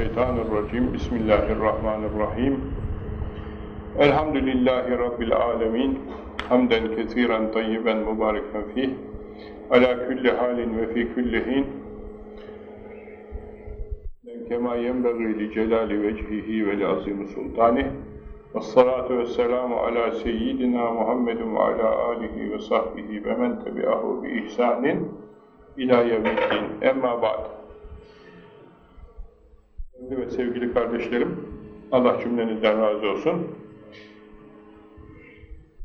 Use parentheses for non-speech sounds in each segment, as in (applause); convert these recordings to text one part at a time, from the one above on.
Mineşşeytanirracim. Bismillahirrahmanirrahim. Elhamdülillahi Rabbil alemin. Hamden kesiren tayyiben mübareken fih. Ala külli halin ve fi külli hin. Kema yenbeği li celali vecihihi ve li azimi sultanih. Vessalatu vesselamu ala seyyidina Muhammedin ve ala alihi ve sahbihi ve men tebi'ahu bi ihsanin ila yevmiddin. Emma ba'd. Evet sevgili kardeşlerim, Allah cümlenizden razı olsun.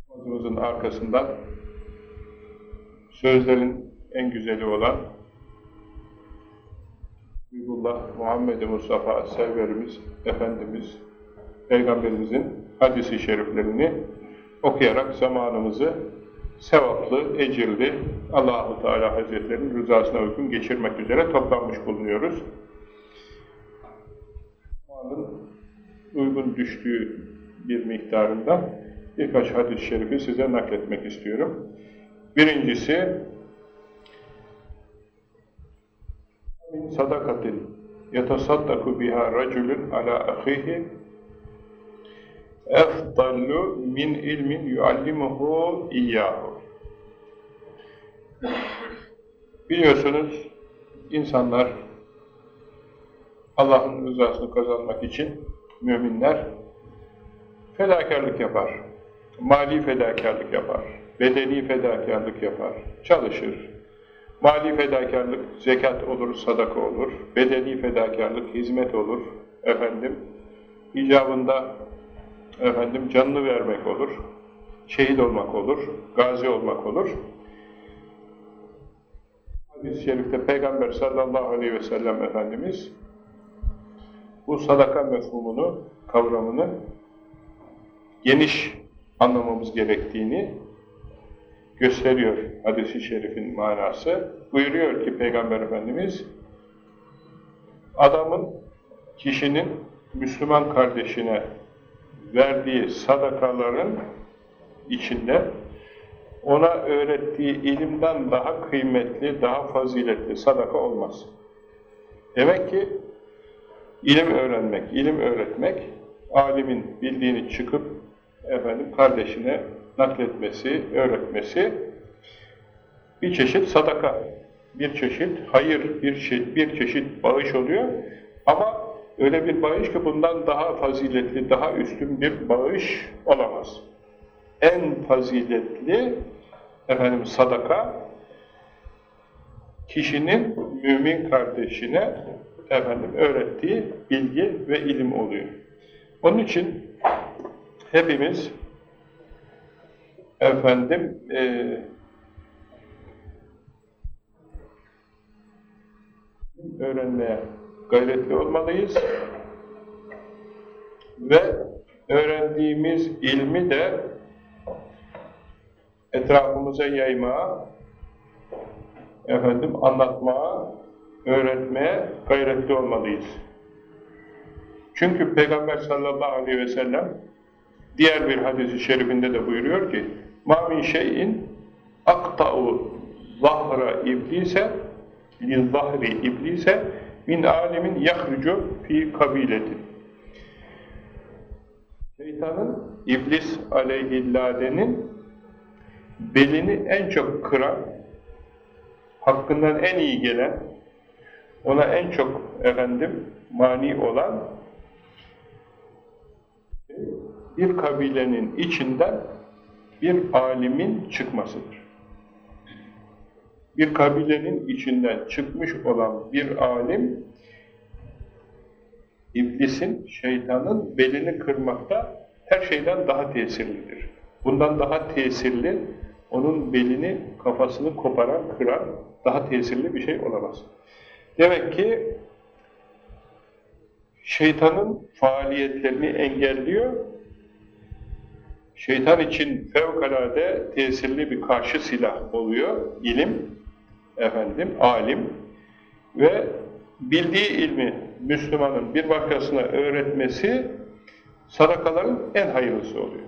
Adımızın arkasından sözlerin en güzeli olan Habibullah Muhammed Mustafa Serverimiz, Efendimiz, Peygamberimizin hadisi şeriflerini okuyarak zamanımızı sevaplı, ecirli Allahu Teala Hazretlerinin rızasına uygun geçirmek üzere toplanmış bulunuyoruz. Zamanın uygun düştüğü bir miktarında birkaç hadis-i şerifi size nakletmek istiyorum. Birincisi sadakatin yetasaddaku biha raculun ala ahihi efdallu min ilmin yuallimuhu iyyahu. Biliyorsunuz insanlar Allah'ın rızasını kazanmak için müminler fedakarlık yapar. Mali fedakarlık yapar. Bedeni fedakarlık yapar. Çalışır. Mali fedakarlık zekat olur, sadaka olur. Bedeni fedakarlık hizmet olur. Efendim, icabında efendim canını vermek olur. Şehit olmak olur. Gazi olmak olur. Hadis-i şerifte Peygamber sallallahu aleyhi ve sellem Efendimiz bu sadaka mefhumunu, kavramını geniş anlamamız gerektiğini gösteriyor hadis-i şerifin manası. Buyuruyor ki Peygamber Efendimiz, adamın, kişinin Müslüman kardeşine verdiği sadakaların içinde ona öğrettiği ilimden daha kıymetli, daha faziletli sadaka olmaz. Demek ki ilim öğrenmek, ilim öğretmek, alimin bildiğini çıkıp efendim kardeşine nakletmesi, öğretmesi bir çeşit sadaka, bir çeşit hayır, bir, şey, bir çeşit bağış oluyor. Ama öyle bir bağış ki bundan daha faziletli, daha üstün bir bağış olamaz. En faziletli efendim sadaka kişinin mümin kardeşine efendim öğrettiği bilgi ve ilim oluyor. Onun için hepimiz efendim e, öğrenmeye gayretli olmalıyız ve öğrendiğimiz ilmi de etrafımıza yaymaya, efendim anlatmaya, öğretmeye gayretli olmalıyız. Çünkü Peygamber sallallahu aleyhi ve sellem diğer bir hadisi şerifinde de buyuruyor ki مَا مِنْ شَيْءٍ اَقْطَعُ ظَهْرَ iblise لِلظَّهْرِ iblise min alimin yahrucu fi kabiletin. Şeytanın, iblis aleyhilladenin belini en çok kıran, hakkından en iyi gelen, ona en çok efendim mani olan bir kabilenin içinden bir alimin çıkmasıdır. Bir kabilenin içinden çıkmış olan bir alim, iblisin, şeytanın belini kırmakta her şeyden daha tesirlidir. Bundan daha tesirli, onun belini, kafasını koparan, kıran daha tesirli bir şey olamaz. Demek ki şeytanın faaliyetlerini engelliyor, şeytan için fevkalade tesirli bir karşı silah oluyor, ilim, efendim, alim ve bildiği ilmi Müslümanın bir başkasına öğretmesi sadakaların en hayırlısı oluyor.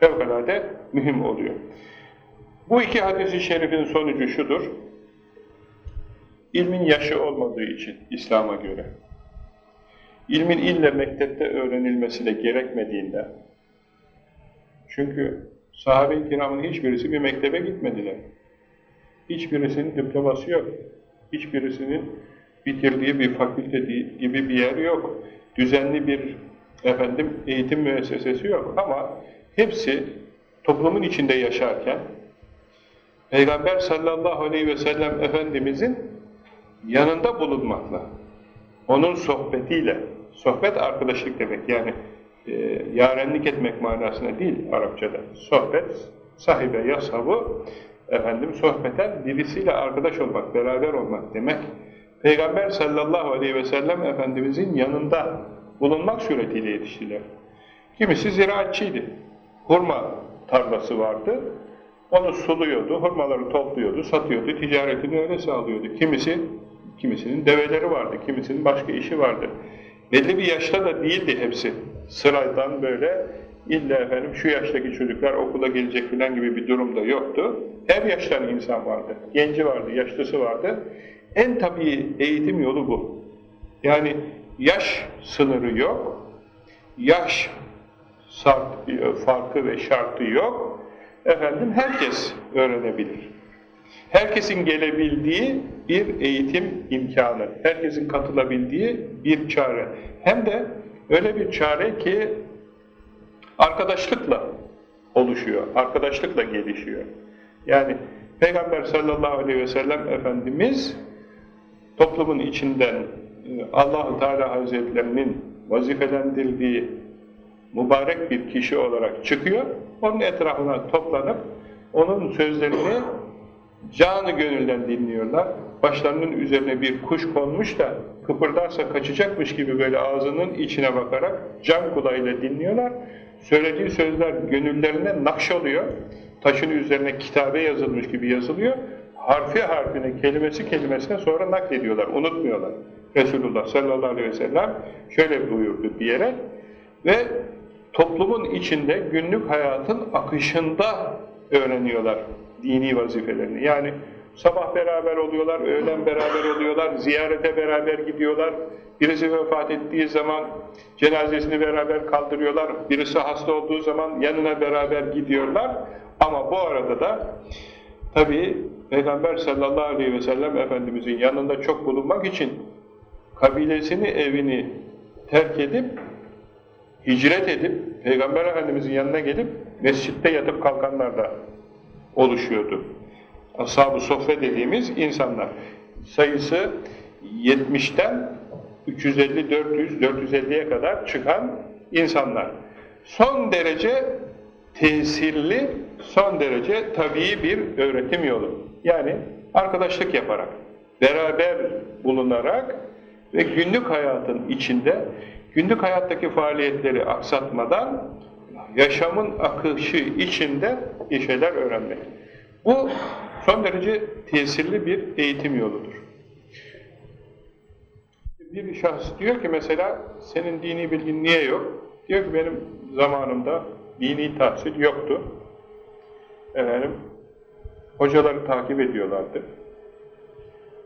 Fevkalade mühim oluyor. Bu iki hadis-i şerifin sonucu şudur. İlmin yaşı olmadığı için İslam'a göre. ilmin ille mektepte öğrenilmesi de gerekmediğinde, çünkü sahabe-i kiramın hiçbirisi bir mektebe gitmediler. Hiçbirisinin diploması yok. Hiçbirisinin bitirdiği bir fakülte gibi bir yer yok. Düzenli bir efendim eğitim müessesesi yok ama hepsi toplumun içinde yaşarken Peygamber sallallahu aleyhi ve sellem Efendimizin yanında bulunmakla, onun sohbetiyle, sohbet arkadaşlık demek yani e, yarenlik etmek manasına değil Arapçada. Sohbet, sahibe yashabı, efendim sohbeten birisiyle arkadaş olmak, beraber olmak demek. Peygamber sallallahu aleyhi ve sellem Efendimizin yanında bulunmak suretiyle yetiştiler. Kimisi ziraatçıydı. Hurma tarlası vardı. Onu suluyordu, hurmaları topluyordu, satıyordu, ticaretini öyle sağlıyordu. Kimisi, kimisinin develeri vardı, kimisinin başka işi vardı. Belli bir yaşta da değildi hepsi. Sıradan böyle illa efendim şu yaştaki çocuklar okula gelecek filan gibi bir durumda yoktu. Her yaştan insan vardı. Genci vardı, yaşlısı vardı. En tabii eğitim yolu bu. Yani yaş sınırı yok, yaş farkı ve şartı yok. Efendim herkes öğrenebilir. Herkesin gelebildiği bir eğitim imkanı, herkesin katılabildiği bir çare. Hem de öyle bir çare ki arkadaşlıkla oluşuyor, arkadaşlıkla gelişiyor. Yani Peygamber sallallahu aleyhi ve sellem Efendimiz toplumun içinden e, allah Teala Hazretlerinin vazifelendirdiği mübarek bir kişi olarak çıkıyor. Onun etrafına toplanıp onun sözlerini canı gönülden dinliyorlar. Başlarının üzerine bir kuş konmuş da kıpırdarsa kaçacakmış gibi böyle ağzının içine bakarak can kulağıyla dinliyorlar. Söylediği sözler gönüllerine nakş oluyor. Taşın üzerine kitabe yazılmış gibi yazılıyor. Harfi harfine, kelimesi kelimesine sonra naklediyorlar, unutmuyorlar. Resulullah sallallahu aleyhi ve sellem şöyle buyurdu diyerek ve toplumun içinde günlük hayatın akışında öğreniyorlar dini vazifelerini. Yani sabah beraber oluyorlar, öğlen beraber oluyorlar, ziyarete beraber gidiyorlar. Birisi vefat ettiği zaman cenazesini beraber kaldırıyorlar. Birisi hasta olduğu zaman yanına beraber gidiyorlar. Ama bu arada da tabii Peygamber sallallahu aleyhi ve sellem Efendimizin yanında çok bulunmak için kabilesini, evini terk edip, hicret edip, Peygamber Efendimizin yanına gelip mescitte yatıp kalkanlar da oluşuyordu. Ashab-ı sofre dediğimiz insanlar. Sayısı 70'ten 350, 400, 450'ye kadar çıkan insanlar. Son derece tesirli, son derece tabii bir öğretim yolu. Yani arkadaşlık yaparak, beraber bulunarak ve günlük hayatın içinde, günlük hayattaki faaliyetleri aksatmadan yaşamın akışı içinde bir şeyler öğrenmek. Bu son derece tesirli bir eğitim yoludur. Bir şahıs diyor ki mesela senin dini bilgin niye yok? Diyor ki benim zamanımda dini tahsil yoktu. Efendim, hocaları takip ediyorlardı.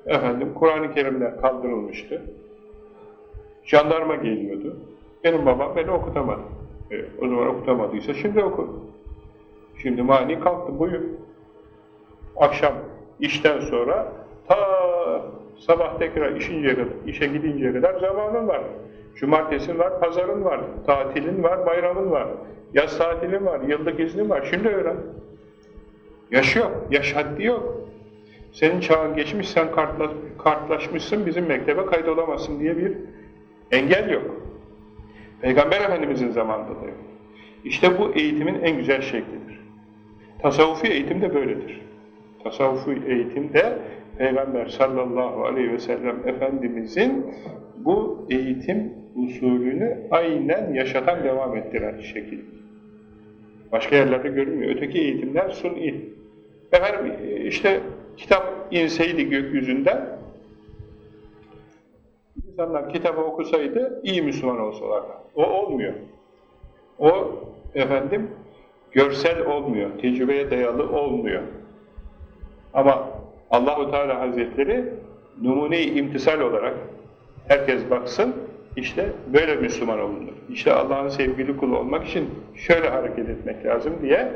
Efendim, Kur'an-ı Kerimler kaldırılmıştı. Jandarma geliyordu. Benim babam beni okutamadı. E, o zaman okutamadıysa şimdi oku. Şimdi mani kalktı, buyur. Akşam işten sonra ta sabah tekrar işinceye kadar, işe gidinceye kadar zamanın var. Cumartesin var, pazarın var, tatilin var, bayramın var, yaz tatilin var, yıllık iznin var. Şimdi öğren. Yaş yok, yaş haddi yok. Senin çağın geçmiş, sen kartla, kartlaşmışsın, bizim mektebe kaydolamazsın diye bir engel yok. Peygamber Efendimizin zamanında da yok. İşte bu eğitimin en güzel şeklidir. Tasavvufi eğitim de böyledir. Tasavvufi eğitim de Peygamber sallallahu aleyhi ve sellem Efendimizin bu eğitim usulünü aynen yaşatan, devam ettiren şekil. Başka yerlerde görünmüyor. Öteki eğitimler suni. Efendim işte kitap inseydi gökyüzünden, insanlar kitabı okusaydı iyi Müslüman olsalardı. O olmuyor. O efendim görsel olmuyor, tecrübeye dayalı olmuyor. Ama Allahu Teala Hazretleri numune-i imtisal olarak herkes baksın, işte böyle Müslüman olunur. İşte Allah'ın sevgili kulu olmak için şöyle hareket etmek lazım diye,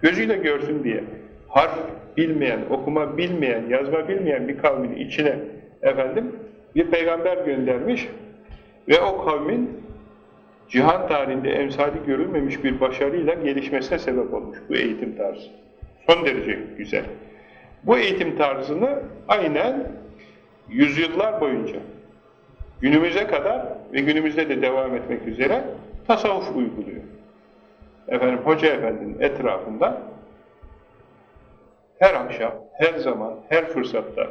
gözüyle görsün diye, harf bilmeyen, okuma bilmeyen, yazma bilmeyen bir kavmin içine efendim bir peygamber göndermiş ve o kavmin cihan tarihinde emsali görülmemiş bir başarıyla gelişmesine sebep olmuş bu eğitim tarzı. Son derece güzel. Bu eğitim tarzını aynen yüzyıllar boyunca günümüze kadar ve günümüzde de devam etmek üzere tasavvuf uyguluyor. Efendim Hoca Efendi'nin etrafında her akşam, her zaman, her fırsatta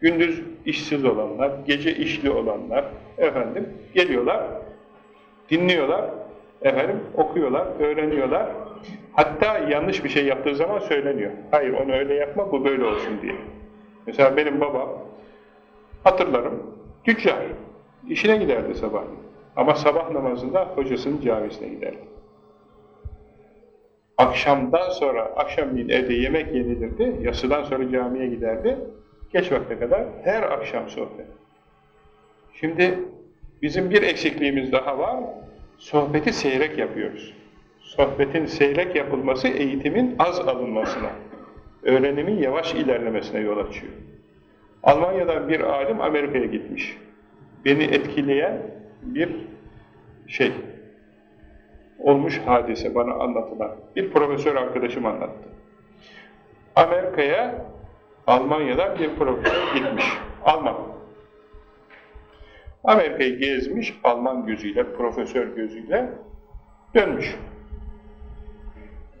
gündüz işsiz olanlar, gece işli olanlar efendim geliyorlar, dinliyorlar, efendim okuyorlar, öğreniyorlar. Hatta yanlış bir şey yaptığı zaman söyleniyor. Hayır onu öyle yapma, bu böyle olsun diye. Mesela benim babam, hatırlarım, tüccar. İşine giderdi sabah. Ama sabah namazında hocasının camisine giderdi. Akşamdan sonra, akşamleyin evde yemek yenilirdi, yasıdan sonra camiye giderdi. Geç vakte kadar her akşam sohbet. Şimdi bizim bir eksikliğimiz daha var, sohbeti seyrek yapıyoruz. Sohbetin seyrek yapılması eğitimin az alınmasına, öğrenimin yavaş ilerlemesine yol açıyor. Almanya'dan bir alim Amerika'ya gitmiş. Beni etkileyen bir şey, olmuş hadise bana anlatılan. Bir profesör arkadaşım anlattı. Amerika'ya Almanya'dan bir profesör gitmiş. Alman. Amerika'yı gezmiş Alman gözüyle, profesör gözüyle dönmüş.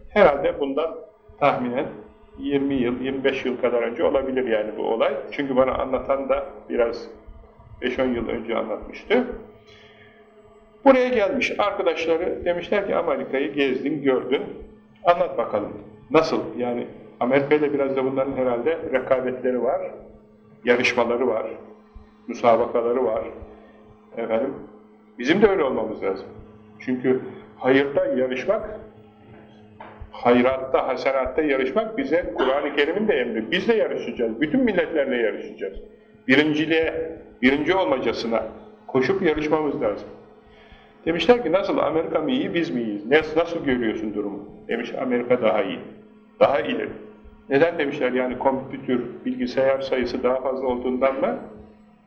Herhalde bundan tahminen 20 yıl, 25 yıl kadar önce olabilir yani bu olay. Çünkü bana anlatan da biraz 5-10 yıl önce anlatmıştı. Buraya gelmiş arkadaşları demişler ki Amerika'yı gezdin, gördün, anlat bakalım. Nasıl? Yani Amerika biraz da bunların herhalde rekabetleri var, yarışmaları var, müsabakaları var. Efendim, bizim de öyle olmamız lazım. Çünkü hayırda yarışmak, hayratta, hasenatta yarışmak bize Kur'an-ı Kerim'in de emri. Biz de yarışacağız, bütün milletlerle yarışacağız. Birinciliğe, birinci olmacasına koşup yarışmamız lazım. Demişler ki nasıl Amerika mı iyi biz mi iyiyiz? Nasıl görüyorsun durumu? Demiş Amerika daha iyi. Daha ileri. Neden demişler yani kompütür, bilgisayar sayısı daha fazla olduğundan mı?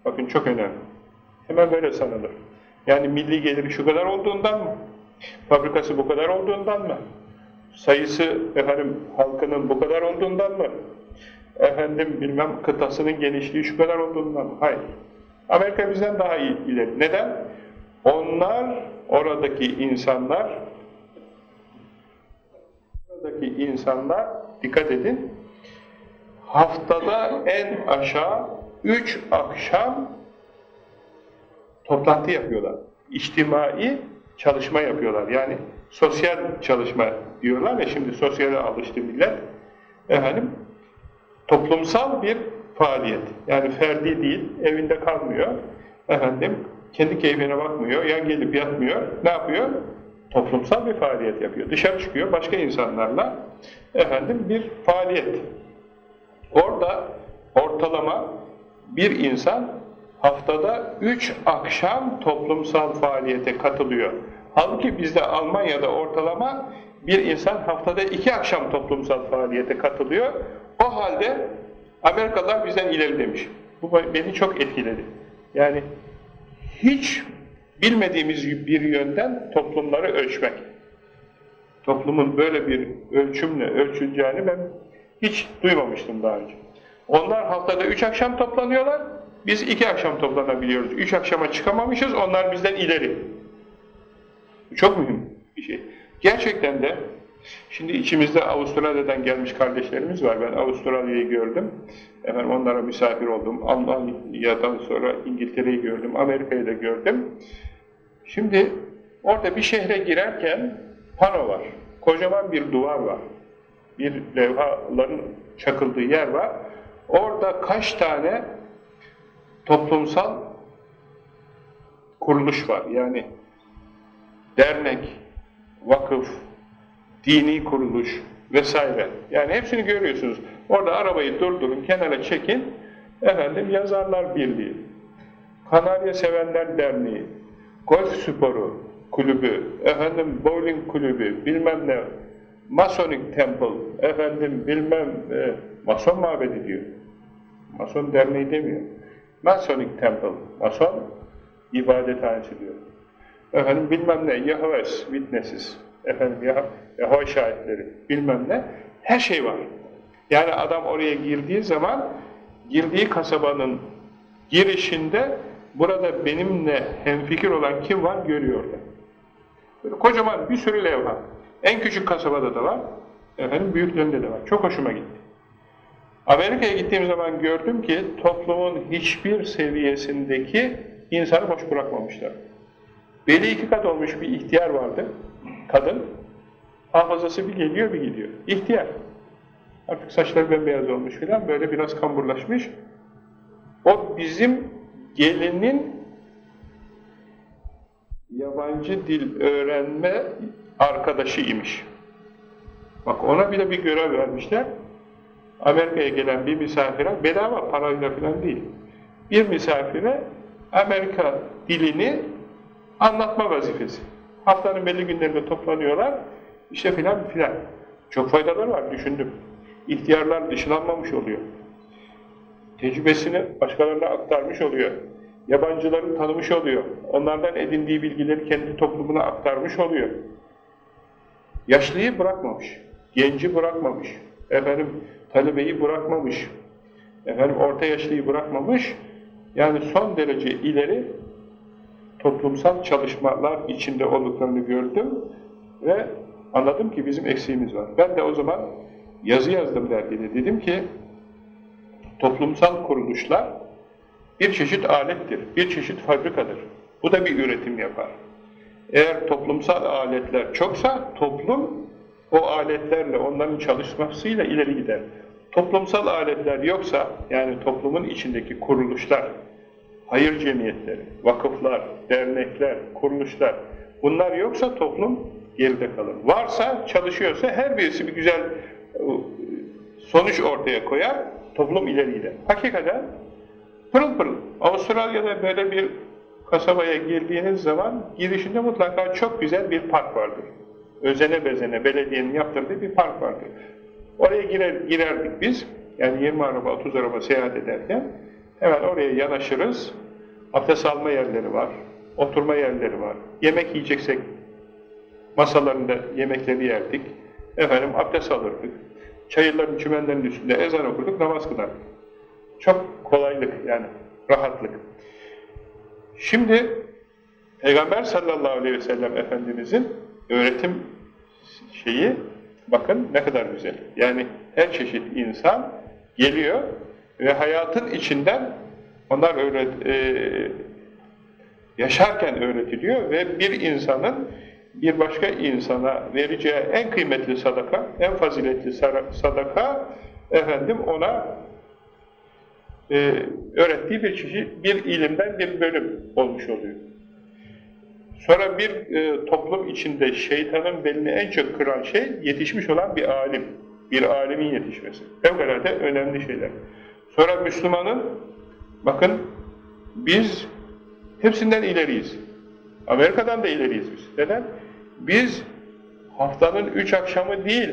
Bakın çok önemli. Hemen böyle sanılır. Yani milli geliri şu kadar olduğundan mı? Fabrikası bu kadar olduğundan mı? Sayısı efendim halkının bu kadar olduğundan mı? Efendim bilmem kıtasının genişliği şu kadar olduğundan mı? Hayır. Amerika bizden daha iyi ileri. Neden? Onlar, oradaki insanlar, oradaki insanlar, dikkat edin, haftada en aşağı üç akşam toplantı yapıyorlar. İçtimai çalışma yapıyorlar. Yani sosyal çalışma diyorlar ya şimdi sosyale alıştı millet. Efendim, toplumsal bir faaliyet. Yani ferdi değil, evinde kalmıyor. Efendim, kendi keyfine bakmıyor, yan gelip yatmıyor. Ne yapıyor? Toplumsal bir faaliyet yapıyor. Dışarı çıkıyor başka insanlarla efendim bir faaliyet. Orada ortalama bir insan haftada üç akşam toplumsal faaliyete katılıyor. Halbuki bizde Almanya'da ortalama bir insan haftada iki akşam toplumsal faaliyete katılıyor. O halde Amerikalılar bizden ileri demiş. Bu beni çok etkiledi. Yani hiç bilmediğimiz bir yönden toplumları ölçmek. Toplumun böyle bir ölçümle ölçüleceğini ben hiç duymamıştım daha önce. Onlar haftada üç akşam toplanıyorlar, biz iki akşam toplanabiliyoruz. Üç akşama çıkamamışız, onlar bizden ileri. Çok mühim bir şey. Gerçekten de Şimdi içimizde Avustralya'dan gelmiş kardeşlerimiz var. Ben Avustralya'yı gördüm. Hemen onlara misafir oldum. Almanya'dan sonra İngiltere'yi gördüm. Amerika'yı da gördüm. Şimdi orada bir şehre girerken pano var. Kocaman bir duvar var. Bir levhaların çakıldığı yer var. Orada kaç tane toplumsal kuruluş var. Yani dernek, vakıf, dini kuruluş vesaire. Yani hepsini görüyorsunuz. Orada arabayı durdurun, kenara çekin. Efendim Yazarlar Birliği, Kanarya Sevenler Derneği, golf sporu kulübü, efendim bowling kulübü, bilmem ne, Masonic Temple, efendim bilmem e, Mason mabedi diyor. Mason derneği demiyor. Masonic Temple, Mason ibadethanesi diyor. Efendim bilmem ne, Jehovah's Witnesses, efendim Yahova şahitleri, bilmem ne, her şey var. Yani adam oraya girdiği zaman, girdiği kasabanın girişinde burada benimle hemfikir olan kim var görüyordu. Böyle kocaman bir sürü levha. En küçük kasabada da var, efendim büyüklerinde de var. Çok hoşuma gitti. Amerika'ya gittiğim zaman gördüm ki toplumun hiçbir seviyesindeki insanı boş bırakmamışlar. Beli iki kat olmuş bir ihtiyar vardı, kadın. Hafızası bir geliyor bir gidiyor. İhtiyar. Artık saçları bembeyaz olmuş filan, böyle biraz kamburlaşmış. O bizim gelinin yabancı dil öğrenme arkadaşı imiş. Bak ona bile bir görev vermişler. Amerika'ya gelen bir misafire, bedava parayla falan değil, bir misafire Amerika dilini anlatma vazifesi. Haftanın belli günlerinde toplanıyorlar, işte filan filan. Çok faydaları var, düşündüm. İhtiyarlar dışlanmamış oluyor. Tecrübesini başkalarına aktarmış oluyor. Yabancıları tanımış oluyor. Onlardan edindiği bilgileri kendi toplumuna aktarmış oluyor. Yaşlıyı bırakmamış, genci bırakmamış, efendim talebeyi bırakmamış, efendim orta yaşlıyı bırakmamış, yani son derece ileri toplumsal çalışmalar içinde olduklarını gördüm ve anladım ki bizim eksiğimiz var. Ben de o zaman yazı yazdım dergide. Dedim ki toplumsal kuruluşlar bir çeşit alettir, bir çeşit fabrikadır. Bu da bir üretim yapar. Eğer toplumsal aletler çoksa toplum o aletlerle, onların çalışmasıyla ileri gider. Toplumsal aletler yoksa, yani toplumun içindeki kuruluşlar, hayır cemiyetleri, vakıflar, dernekler, kuruluşlar, bunlar yoksa toplum geride kalır. Varsa, çalışıyorsa her birisi bir güzel e, sonuç ortaya koyar, toplum ileri gider. Hakikaten pırıl pırıl. Avustralya'da böyle bir kasabaya girdiğiniz zaman girişinde mutlaka çok güzel bir park vardır. Özene bezene belediyenin yaptırdığı bir park vardır. Oraya girer, girerdik biz. Yani 20 araba, 30 araba seyahat ederken hemen oraya yanaşırız. Abdest alma yerleri var, oturma yerleri var. Yemek yiyeceksek masalarında yemekleri yerdik. Efendim abdest alırdık. Çayırların, çimenlerin üstünde ezan okurduk, namaz kılardık. Çok kolaylık yani, rahatlık. Şimdi Peygamber sallallahu aleyhi ve sellem Efendimizin öğretim şeyi bakın ne kadar güzel. Yani her çeşit insan geliyor ve hayatın içinden onlar öğret, e, yaşarken öğretiliyor ve bir insanın bir başka insana vereceği en kıymetli sadaka, en faziletli sadaka efendim ona e, öğrettiği bir çeşit bir ilimden bir bölüm olmuş oluyor. Sonra bir e, toplum içinde şeytanın belini en çok kıran şey yetişmiş olan bir alim. Bir alimin yetişmesi. Fevkalade önemli şeyler. Sonra Müslümanın, bakın biz hepsinden ileriyiz. Amerika'dan da ileriyiz biz. Neden? Biz haftanın üç akşamı değil,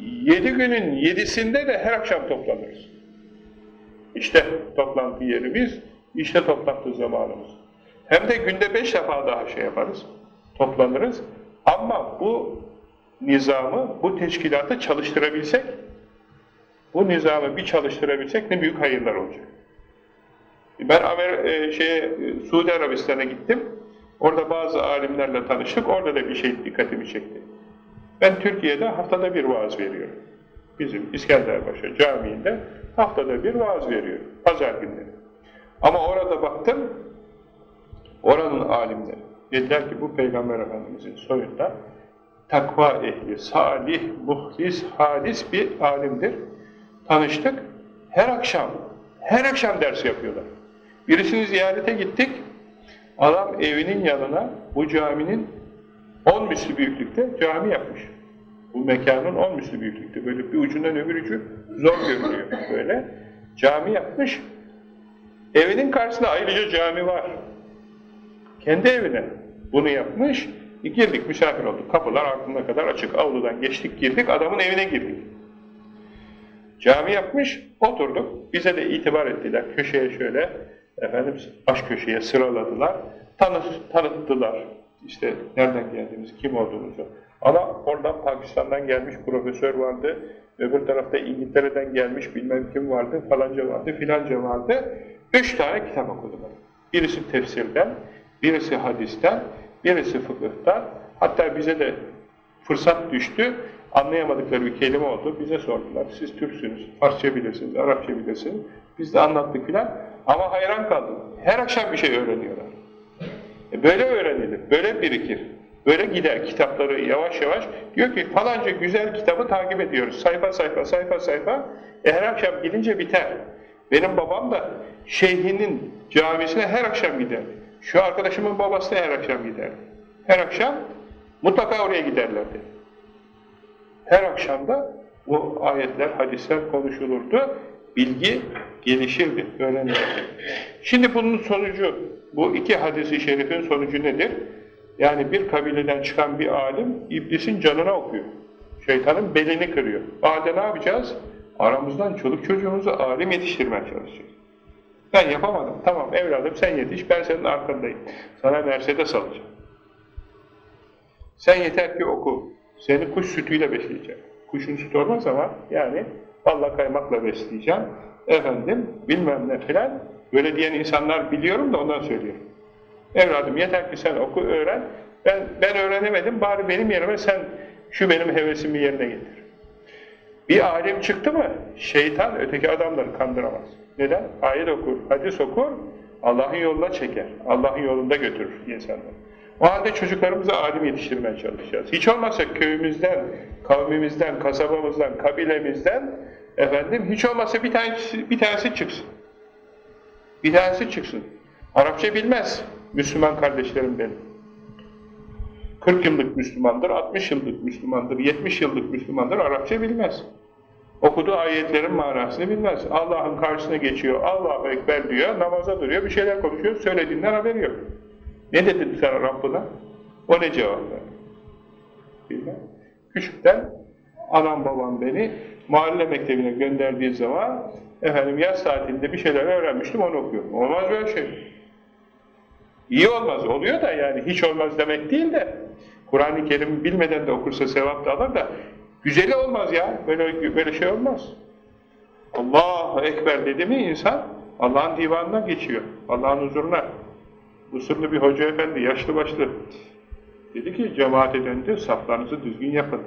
yedi günün yedisinde de her akşam toplanırız. İşte toplantı yerimiz, işte toplantı zamanımız. Hem de günde beş defa daha şey yaparız, toplanırız. Ama bu nizamı, bu teşkilatı çalıştırabilsek, bu nizamı bir çalıştırabilsek ne büyük hayırlar olacak. Ben Amer e, şeye, Suudi Arabistan'a gittim. Orada bazı alimlerle tanıştık. Orada da bir şey dikkatimi çekti. Ben Türkiye'de haftada bir vaaz veriyorum. Bizim İskenderbaşı Camii'nde haftada bir vaaz veriyorum. Pazar günleri. Ama orada baktım, Oranın alimleri dediler ki bu Peygamber Efendimizin soyunda takva ehli, salih, muhlis, halis bir alimdir. Tanıştık. Her akşam, her akşam ders yapıyorlar. Birisini ziyarete gittik. Adam evinin yanına bu caminin on müslü büyüklükte cami yapmış. Bu mekanın on müslü büyüklükte. Böyle bir ucundan öbür ucu zor görünüyor böyle. Cami yapmış. Evinin karşısında ayrıca cami var. Kendi evine bunu yapmış. Girdik, misafir olduk. Kapılar aklına kadar açık. Avludan geçtik, girdik. Adamın evine girdik. Cami yapmış, oturduk. Bize de itibar ettiler. Köşeye şöyle, efendim baş köşeye sıraladılar. Tanıt, tanıttılar. İşte nereden geldiğimiz, kim olduğumuzu. Ama oradan Pakistan'dan gelmiş profesör vardı. Öbür tarafta İngiltere'den gelmiş bilmem kim vardı, falanca vardı, filanca vardı. Üç tane kitap okudular. Birisi tefsirden, birisi hadisten, birisi fıkıhtan. Hatta bize de fırsat düştü. Anlayamadıkları bir kelime oldu. Bize sordular. Siz Türksünüz, Farsça bilirsiniz, Arapça bilirsiniz. Biz de anlattık filan. Ama hayran kaldım. Her akşam bir şey öğreniyorlar. E böyle öğrenilir, böyle birikir. Böyle gider kitapları yavaş yavaş. Diyor ki falanca güzel kitabı takip ediyoruz. Sayfa sayfa sayfa sayfa. E her akşam gidince biter. Benim babam da şeyhinin camisine her akşam gider. Şu arkadaşımın babası da her akşam gider. Her akşam mutlaka oraya giderlerdi. Her akşam da bu ayetler, hadisler konuşulurdu. Bilgi gelişirdi, öğrenirdi. Şimdi bunun sonucu, bu iki hadisi şerifin sonucu nedir? Yani bir kabileden çıkan bir alim iblisin canına okuyor. Şeytanın belini kırıyor. O ne yapacağız? Aramızdan çoluk çocuğumuzu alim yetiştirmeye çalışacağız. Ben yapamadım. Tamam evladım sen yetiş, ben senin arkandayım. Sana Mercedes alacağım. Sen yeter ki oku. Seni kuş sütüyle besleyeceğim. Kuşun sütü olmaz ama yani balla kaymakla besleyeceğim. Efendim bilmem ne filan. Böyle diyen insanlar biliyorum da ondan söylüyorum. Evladım yeter ki sen oku, öğren. Ben, ben öğrenemedim, bari benim yerime sen şu benim hevesimi yerine getir. Bir alim çıktı mı, şeytan öteki adamları kandıramaz. Neden? Ayet okur, hadis okur, Allah'ın yoluna çeker, Allah'ın yolunda götürür insanları. O halde çocuklarımıza alim yetiştirmeye çalışacağız. Hiç olmazsa köyümüzden, kavmimizden, kasabamızdan, kabilemizden efendim hiç olmazsa bir tanesi, bir tanesi çıksın. Bir tanesi çıksın. Arapça bilmez Müslüman kardeşlerim benim. 40 yıllık Müslümandır, 60 yıllık Müslümandır, 70 yıllık Müslümandır, Arapça bilmez. Okuduğu ayetlerin manasını bilmez. Allah'ın karşısına geçiyor, Allahu Ekber diyor, namaza duruyor, bir şeyler konuşuyor, söylediğinden haberi yok. Ne dedin sen Rabbına? O ne cevap verdi? Bilmem. Küçükten anam babam beni mahalle mektebine gönderdiği zaman efendim yaz tatilinde bir şeyler öğrenmiştim, onu okuyorum. Olmaz böyle şey. İyi olmaz, oluyor da yani hiç olmaz demek değil de Kur'an-ı Kerim bilmeden de okursa sevap da alır da güzeli olmaz ya, böyle, böyle şey olmaz. Allahu Ekber dedi mi insan Allah'ın divanına geçiyor, Allah'ın huzuruna. Mısırlı bir hoca efendi, yaşlı başlı dedi ki cemaate döndü, saflarınızı düzgün yapın.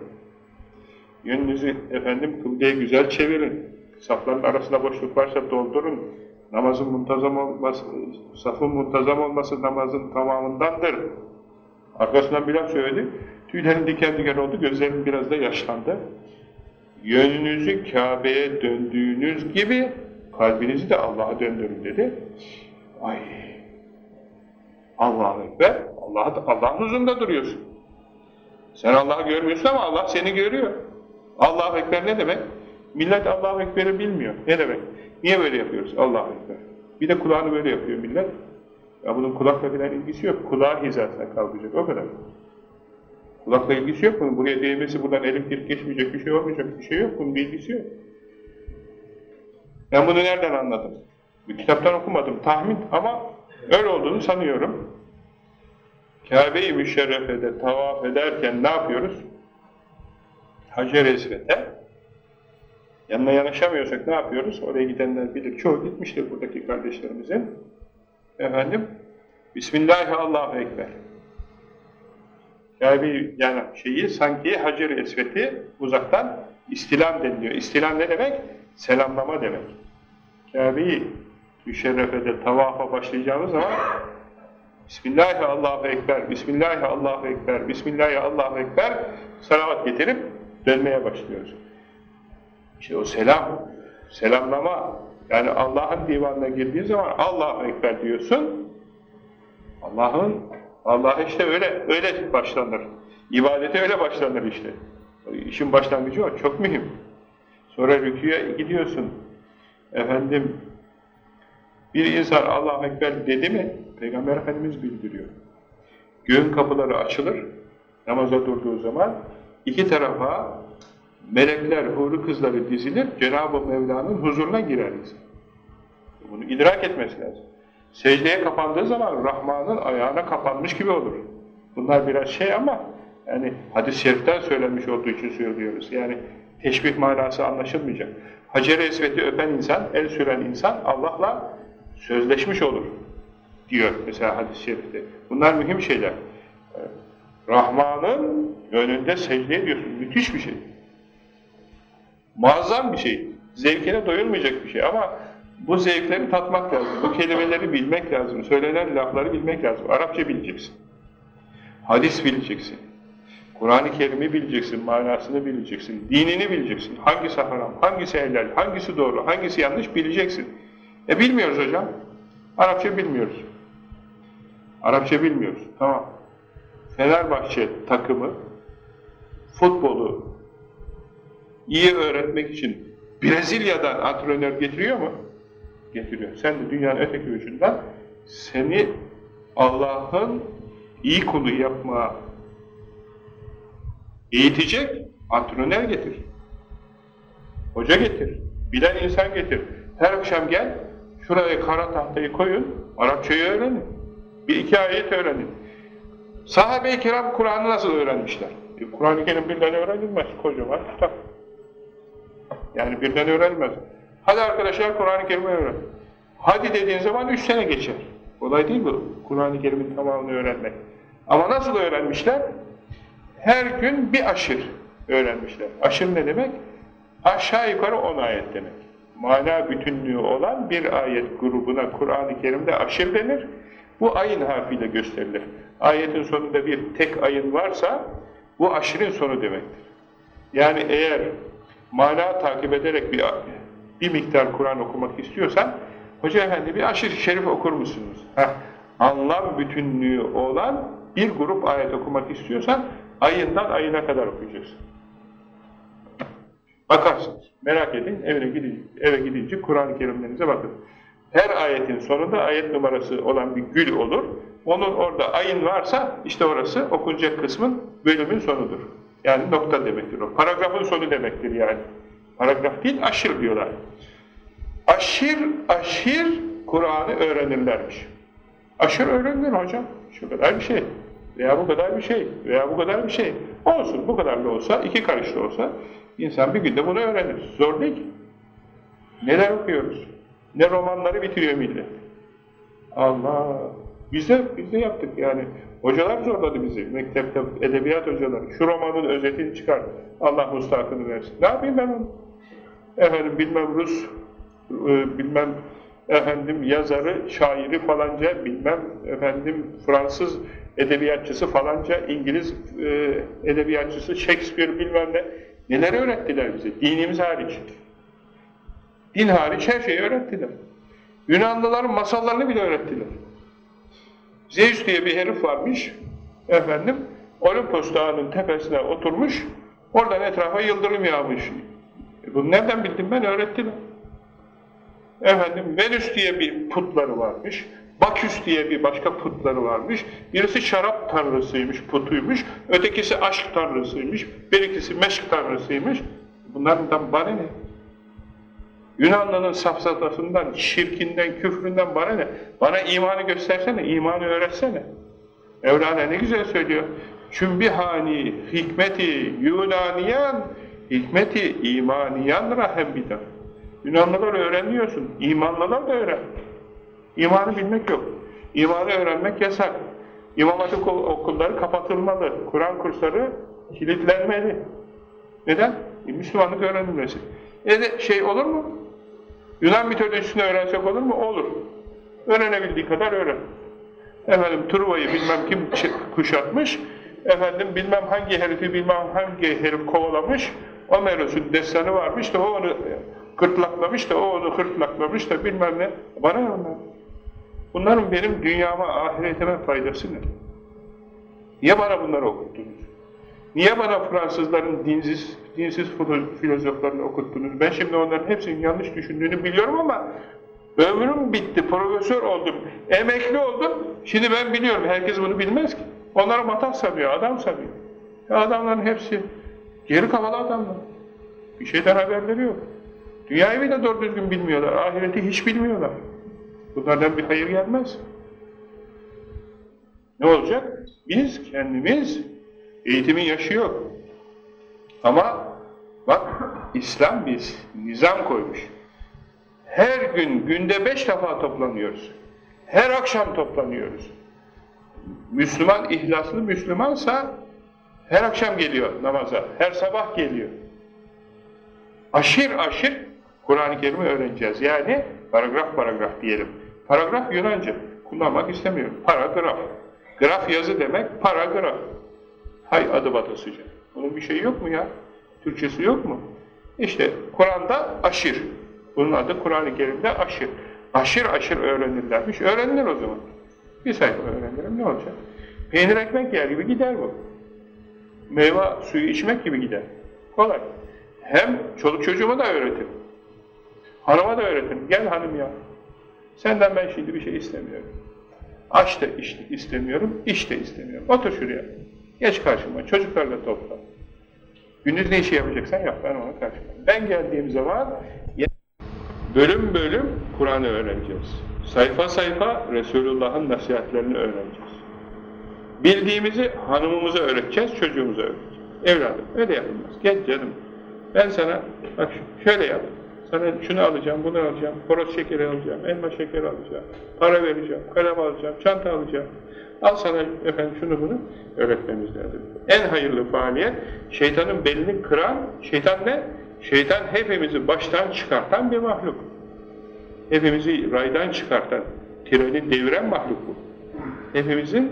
Yönünüzü efendim kıbleye güzel çevirin. Safların arasında boşluk varsa doldurun. Namazın muntazam olması, safın muntazam olması namazın tamamındandır. Arkasından bir laf söyledi. Tüylerim diken diken oldu, gözlerim biraz da yaşlandı. Yönünüzü Kabe'ye döndüğünüz gibi kalbinizi de Allah'a döndürün dedi. Ay! Allah'a Ekber, Allah'ın Allah huzurunda duruyorsun. Sen Allah'ı görmüyorsun ama Allah seni görüyor. Allahu Ekber ne demek? Millet Allahu Ekber'i bilmiyor. Ne demek? Niye böyle yapıyoruz? Allahu Ekber. Bir de kulağını böyle yapıyor millet. Ya bunun kulakla filan ilgisi yok. Kulağı hizasına kalkacak. O kadar. Kulakla ilgisi yok bunun. Buraya değmesi, buradan elektrik geçmeyecek bir şey olmayacak bir şey yok. Bunun bir ilgisi yok. Ben bunu nereden anladım? Bir kitaptan okumadım. Tahmin ama öyle olduğunu sanıyorum. Kabe-i Müşerrefe'de tavaf ederken ne yapıyoruz? Hacer-i Esved'e yanına yanaşamıyorsak ne yapıyoruz? Oraya gidenler bilir. Çoğu gitmiştir buradaki kardeşlerimizin. Efendim, Bismillahirrahmanirrahim. Kabe yani şeyi sanki Hacer-i Esved'i uzaktan istilam deniliyor. İstilam ne demek? Selamlama demek. Kabe'yi müşerrefede tavafa başlayacağımız zaman Bismillahi Allahu Ekber, Bismillahi salavat getirip dönmeye başlıyoruz. İşte o selam, selamlama, yani Allah'ın divanına girdiği zaman Allahu Ekber diyorsun. Allah'ın, Allah'a işte öyle öyle başlanır. İbadete öyle başlanır işte. İşin başlangıcı o, çok mühim. Sonra rüküye gidiyorsun. Efendim, bir insan Allahu Ekber dedi mi, Peygamber Efendimiz bildiriyor. göğün kapıları açılır namaza durduğu zaman iki tarafa melekler, huri kızları dizilir, Cenab-ı Mevla'nın huzuruna girer insan. Bunu idrak etmesi lazım. Secdeye kapandığı zaman Rahman'ın ayağına kapanmış gibi olur. Bunlar biraz şey ama yani hadis-i şeriften söylenmiş olduğu için söylüyoruz. Yani teşbih manası anlaşılmayacak. Hacer-i Esved'i öpen insan, el süren insan Allah'la sözleşmiş olur diyor mesela hadis-i şerifte. Bunlar mühim şeyler. Rahman'ın önünde secde ediyorsun. Müthiş bir şey. Muazzam bir şey. Zevkine doyulmayacak bir şey ama bu zevkleri tatmak lazım. Bu kelimeleri bilmek lazım. Söylenen lafları bilmek lazım. Arapça bileceksin. Hadis bileceksin. Kur'an-ı Kerim'i bileceksin, manasını bileceksin, dinini bileceksin. Hangisi haram, hangisi helal, hangisi doğru, hangisi yanlış bileceksin. E bilmiyoruz hocam. Arapça bilmiyoruz. Arapça bilmiyoruz. Tamam. Fenerbahçe takımı futbolu iyi öğretmek için Brezilya'dan antrenör getiriyor mu? Getiriyor. Sen de dünyanın öteki ucundan seni Allah'ın iyi kulu yapmaya eğitecek antrenör getir. Hoca getir. Bilen insan getir. Her akşam gel, şuraya kara tahtayı koyun, Arapçayı öğrenin. Bir iki ayet öğrenin. Sahabe-i Kur'an'ı nasıl öğrenmişler? E, Kur'an-ı Kerim birden öğrenilmez. Kocaman kitap. Yani birden öğrenilmez. Hadi arkadaşlar Kur'an-ı Kerim'i öğren. Hadi dediğin zaman üç sene geçer. Olay değil bu. Kur'an-ı Kerim'in tamamını öğrenmek. Ama nasıl öğrenmişler? Her gün bir aşır öğrenmişler. Aşır ne demek? Aşağı yukarı on ayet demek. Mana bütünlüğü olan bir ayet grubuna Kur'an-ı Kerim'de aşır denir. Bu ayın harfiyle gösterilir. Ayetin sonunda bir tek ayın varsa bu aşırın sonu demektir. Yani eğer mana takip ederek bir, bir miktar Kur'an okumak istiyorsan Hoca efendi bir aşırı şerif okur musunuz? Heh, anlam bütünlüğü olan bir grup ayet okumak istiyorsan ayından ayına kadar okuyacaksın. Bakarsınız. Merak edin. Eve gidince, eve gidince Kur'an-ı Kerimlerinize bakın. Her ayetin sonunda ayet numarası olan bir gül olur. Onun orada ayın varsa işte orası okunacak kısmın bölümün sonudur. Yani nokta demektir o. Paragrafın sonu demektir yani. Paragraf değil, aşır diyorlar. Aşır, aşır Kur'an'ı öğrenirlermiş. Aşır öğrenilir hocam. Şu kadar bir şey. Veya bu kadar bir şey. Veya bu kadar bir şey. Olsun, bu kadar da olsa, iki karış da olsa insan bir günde bunu öğrenir. Zor değil. Neler okuyoruz? Ne romanları bitiriyor millet. Allah! Biz de, biz de yaptık yani. Hocalar zorladı bizi, mektepte edebiyat hocaları. Şu romanın özetini çıkar, Allah mustakını versin. Ne yapayım ben? Efendim bilmem Rus, e, bilmem efendim yazarı, şairi falanca, bilmem efendim Fransız edebiyatçısı falanca, İngiliz e, edebiyatçısı, Shakespeare bilmem ne. Neler öğrettiler bize? Dinimiz hariç. Din hariç her şeyi öğrettiler. Yunanlıların masallarını bile öğrettiler. Zeus diye bir herif varmış, efendim, Olimpos Dağı'nın tepesine oturmuş, oradan etrafa yıldırım yağmış. E bunu nereden bildim ben? Öğrettiler. Efendim, Venüs diye bir putları varmış, Baküs diye bir başka putları varmış, birisi şarap tanrısıymış, putuymuş, ötekisi aşk tanrısıymış, birikisi meşk tanrısıymış. Bunlardan bana ne? Yunanlı'nın safsatasından, şirkinden, küfründen bana ne? Bana imanı göstersene, imanı öğretsene. Mevlana ne güzel söylüyor. Çünbihani hikmeti Yunaniyan, hikmeti imaniyan rahem bidar. Yunanlılar öğreniyorsun, imanlılar da öğren. İmanı bilmek yok. İmanı öğrenmek yasak. İmam Hatip okulları kapatılmalı. Kur'an kursları kilitlenmeli. Neden? Müslümanlık öğrenilmesi. E şey olur mu? Yunan mitolojisini öğrensek olur mu? Olur. Öğrenebildiği kadar öğren. Efendim Truva'yı bilmem kim kuşatmış, efendim bilmem hangi herifi bilmem hangi herif kovalamış, Omeros'un destanı varmış da o onu gırtlaklamış da o onu hırtlaklamış da bilmem ne. Bana ne onlar? Bunların benim dünyama, ahiretime faydası ne? Niye bana bunları okuttunuz? Niye bana Fransızların dinsiz, dinsiz filozoflarını okuttunuz? Ben şimdi onların hepsinin yanlış düşündüğünü biliyorum ama Ömrüm bitti, profesör oldum, emekli oldum. Şimdi ben biliyorum, herkes bunu bilmez ki. Onlara matah sanıyor, adam sanıyor. Ya adamların hepsi geri kafalı adamlar. Bir şeyden haberleri yok. Dünyayı bile doğru düzgün bilmiyorlar, ahireti hiç bilmiyorlar. Bunlardan bir hayır gelmez. Ne olacak? Biz kendimiz eğitimin yaşı yok. Ama bak İslam biz nizam koymuş. Her gün günde beş defa toplanıyoruz. Her akşam toplanıyoruz. Müslüman ihlaslı Müslümansa her akşam geliyor namaza, her sabah geliyor. Aşır aşır Kur'an-ı Kerim'i öğreneceğiz. Yani paragraf paragraf diyelim. Paragraf Yunanca. Kullanmak istemiyorum. Paragraf. Graf yazı demek paragraf. Hay adı batısıca. Bunun bir şeyi yok mu ya? Türkçesi yok mu? İşte Kur'an'da aşır. Bunun adı Kur'an-ı Kerim'de aşır. Aşır aşır öğrenirlermiş. Öğrenilir o zaman. Bir sayfa öğrenirim ne olacak? Peynir ekmek yer gibi gider bu. Meyve suyu içmek gibi gider. Kolay. Hem çoluk çocuğuma da öğretin. Hanıma da öğretin. Gel hanım ya. Senden ben şimdi bir şey istemiyorum. Aç da iş istemiyorum, iş de istemiyorum. Otur şuraya. Geç karşıma, çocuklarla topla. Gündüz ne işi yapacaksan yap, ben ona karşıma. Ben geldiğim zaman bölüm bölüm Kur'an'ı öğreneceğiz. Sayfa sayfa Resulullah'ın nasihatlerini öğreneceğiz. Bildiğimizi hanımımıza öğreteceğiz, çocuğumuza öğreteceğiz. Evladım, öyle yapılmaz. Gel canım, ben sana, bak şöyle yap, sana şunu alacağım, bunu alacağım, horoz şekeri alacağım, elma şekeri alacağım, para vereceğim, kalem alacağım, çanta alacağım. Al sana efendim şunu bunu öğretmemiz lazım. En hayırlı faaliyet şeytanın belini kıran, şeytan ne? Şeytan hepimizi baştan çıkartan bir mahluk. Hepimizi raydan çıkartan, treni deviren mahluk bu. Hepimizin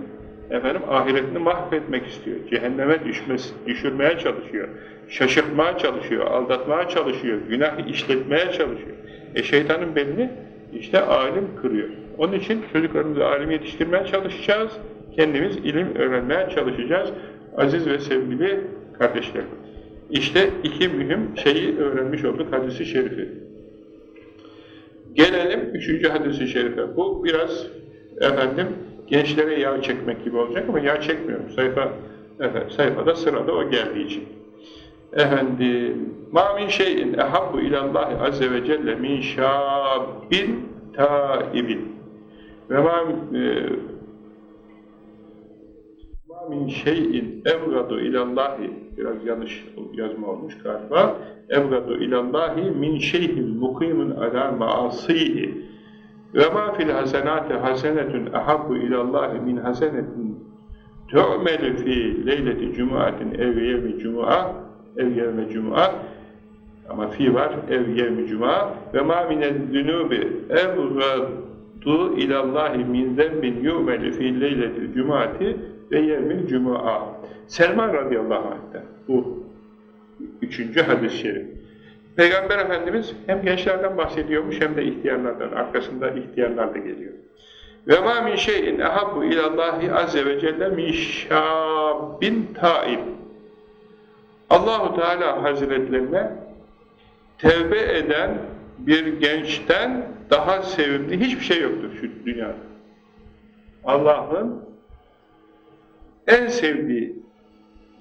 efendim ahiretini mahvetmek istiyor. Cehenneme düşmesi, düşürmeye çalışıyor. Şaşırtmaya çalışıyor, aldatmaya çalışıyor, günah işletmeye çalışıyor. E şeytanın belini işte alim kırıyor. Onun için çocuklarımızı alim yetiştirmeye çalışacağız. Kendimiz ilim öğrenmeye çalışacağız. Aziz ve sevgili kardeşlerim. İşte iki mühim şeyi öğrenmiş olduk hadisi şerifi. Gelelim üçüncü hadisi şerife. Bu biraz efendim gençlere yağ çekmek gibi olacak ama yağ çekmiyorum. Sayfa, efendim, sayfada sırada o geldiği için. Efendim, ma min şeyin ehabbu ilallahi azze ve celle min şabbin taibin ve ma e, ma min şeyin evgadu ilallahi biraz yanlış yazma olmuş galiba. Evgadu ilallahi min şeyhin mukimun ala maasihi. Ve ma fil hasenati hasenetun ahabbu ilallahi min hasenetin tu'melu fi leyleti cumuatin ev yevmi cumua ev yevme cumua ama fi var ev yevmi cuma ve ma minel zunubi evgadu ilallahi min zembin yu'melu fi leyleti cumuati ve yevmil cumua Selman radıyallahu anh'ten bu üçüncü hadis-i şerif Peygamber Efendimiz hem gençlerden bahsediyormuş hem de ihtiyarlardan. Arkasında ihtiyarlar da geliyor. Ve ma min şeyin ehabbu ilallahi azze ve celle min şabbin taib. Allahu Teala Hazretlerine tevbe eden bir gençten daha sevimli hiçbir şey yoktur şu dünyada. Allah'ın en sevdiği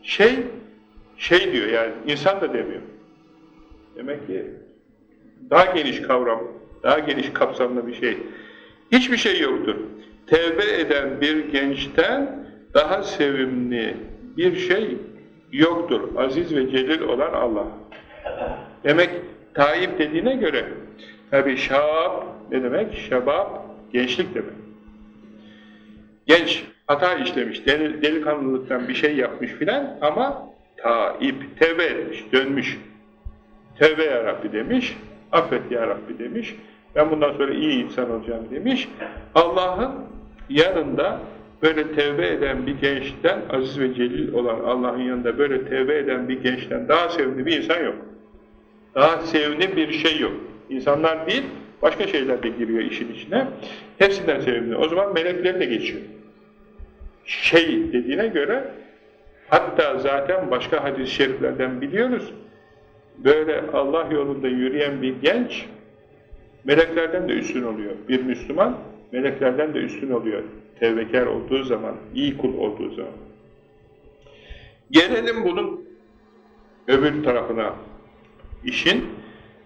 şey şey diyor yani insan da demiyor. Demek ki daha geniş kavram, daha geniş kapsamlı bir şey. Hiçbir şey yoktur. Tevbe eden bir gençten daha sevimli bir şey yoktur. Aziz ve celil olan Allah. Demek Tayyip dediğine göre tabi şab ne demek? Şebab gençlik demek. Genç hata işlemiş, del, delikanlılıktan bir şey yapmış filan ama Tayyip tevbe etmiş, dönmüş. Tevbe ya Rabbi demiş, affet ya Rabbi demiş, ben bundan sonra iyi insan olacağım demiş. Allah'ın yanında böyle tevbe eden bir gençten, aziz ve celil olan Allah'ın yanında böyle tevbe eden bir gençten daha sevimli bir insan yok. Daha sevimli bir şey yok. İnsanlar değil, başka şeyler de giriyor işin içine. Hepsinden sevimli. O zaman melekler de geçiyor. Şey dediğine göre, hatta zaten başka hadis-i şeriflerden biliyoruz, böyle Allah yolunda yürüyen bir genç meleklerden de üstün oluyor. Bir Müslüman meleklerden de üstün oluyor. Tevbekar olduğu zaman, iyi kul olduğu zaman. Gelelim bunun öbür tarafına işin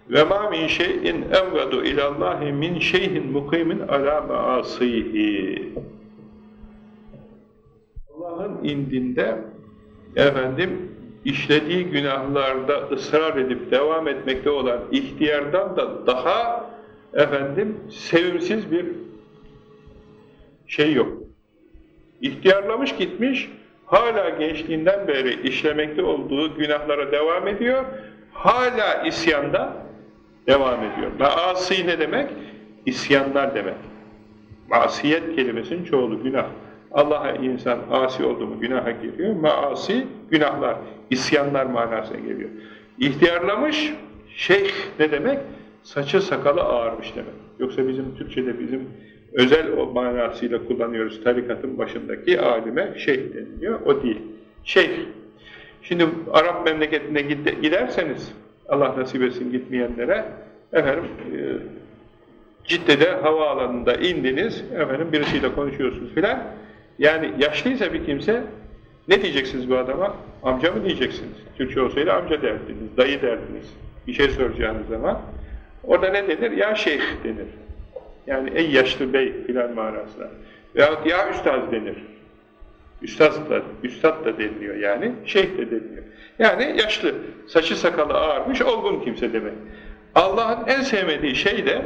ve ma min şeyin evvedu ilallahi min şeyhin mukimin ala maasihi Allah'ın indinde efendim işlediği günahlarda ısrar edip devam etmekte olan ihtiyardan da daha efendim sevimsiz bir şey yok. İhtiyarlamış gitmiş, hala gençliğinden beri işlemekte olduğu günahlara devam ediyor, hala isyanda devam ediyor. Maasi ne demek? İsyanlar demek. Masiyet kelimesinin çoğulu günah. Allah'a insan asi oldu mu günaha giriyor. Maasi, günahlar, isyanlar manasına geliyor. İhtiyarlamış, şeyh ne demek? Saçı sakalı ağarmış demek. Yoksa bizim Türkçe'de bizim özel o manasıyla kullanıyoruz. Tarikatın başındaki alime şeyh deniliyor. O değil. Şeyh. Şimdi Arap memleketine giderseniz, Allah nasip etsin gitmeyenlere, efendim, e, Cidde'de havaalanında indiniz, efendim birisiyle konuşuyorsunuz filan. Yani yaşlıysa bir kimse, ne diyeceksiniz bu adama? Amca mı diyeceksiniz? Türkçe olsaydı amca derdiniz, dayı derdiniz. Bir şey soracağınız zaman. Orada ne denir? Ya şeyh denir. Yani ey yaşlı bey filan manasına. Veyahut ya üstaz denir. Üstaz da, üstad da deniliyor yani, şeyh de deniliyor. Yani yaşlı, saçı sakalı ağarmış, olgun kimse demek. Allah'ın en sevmediği şey de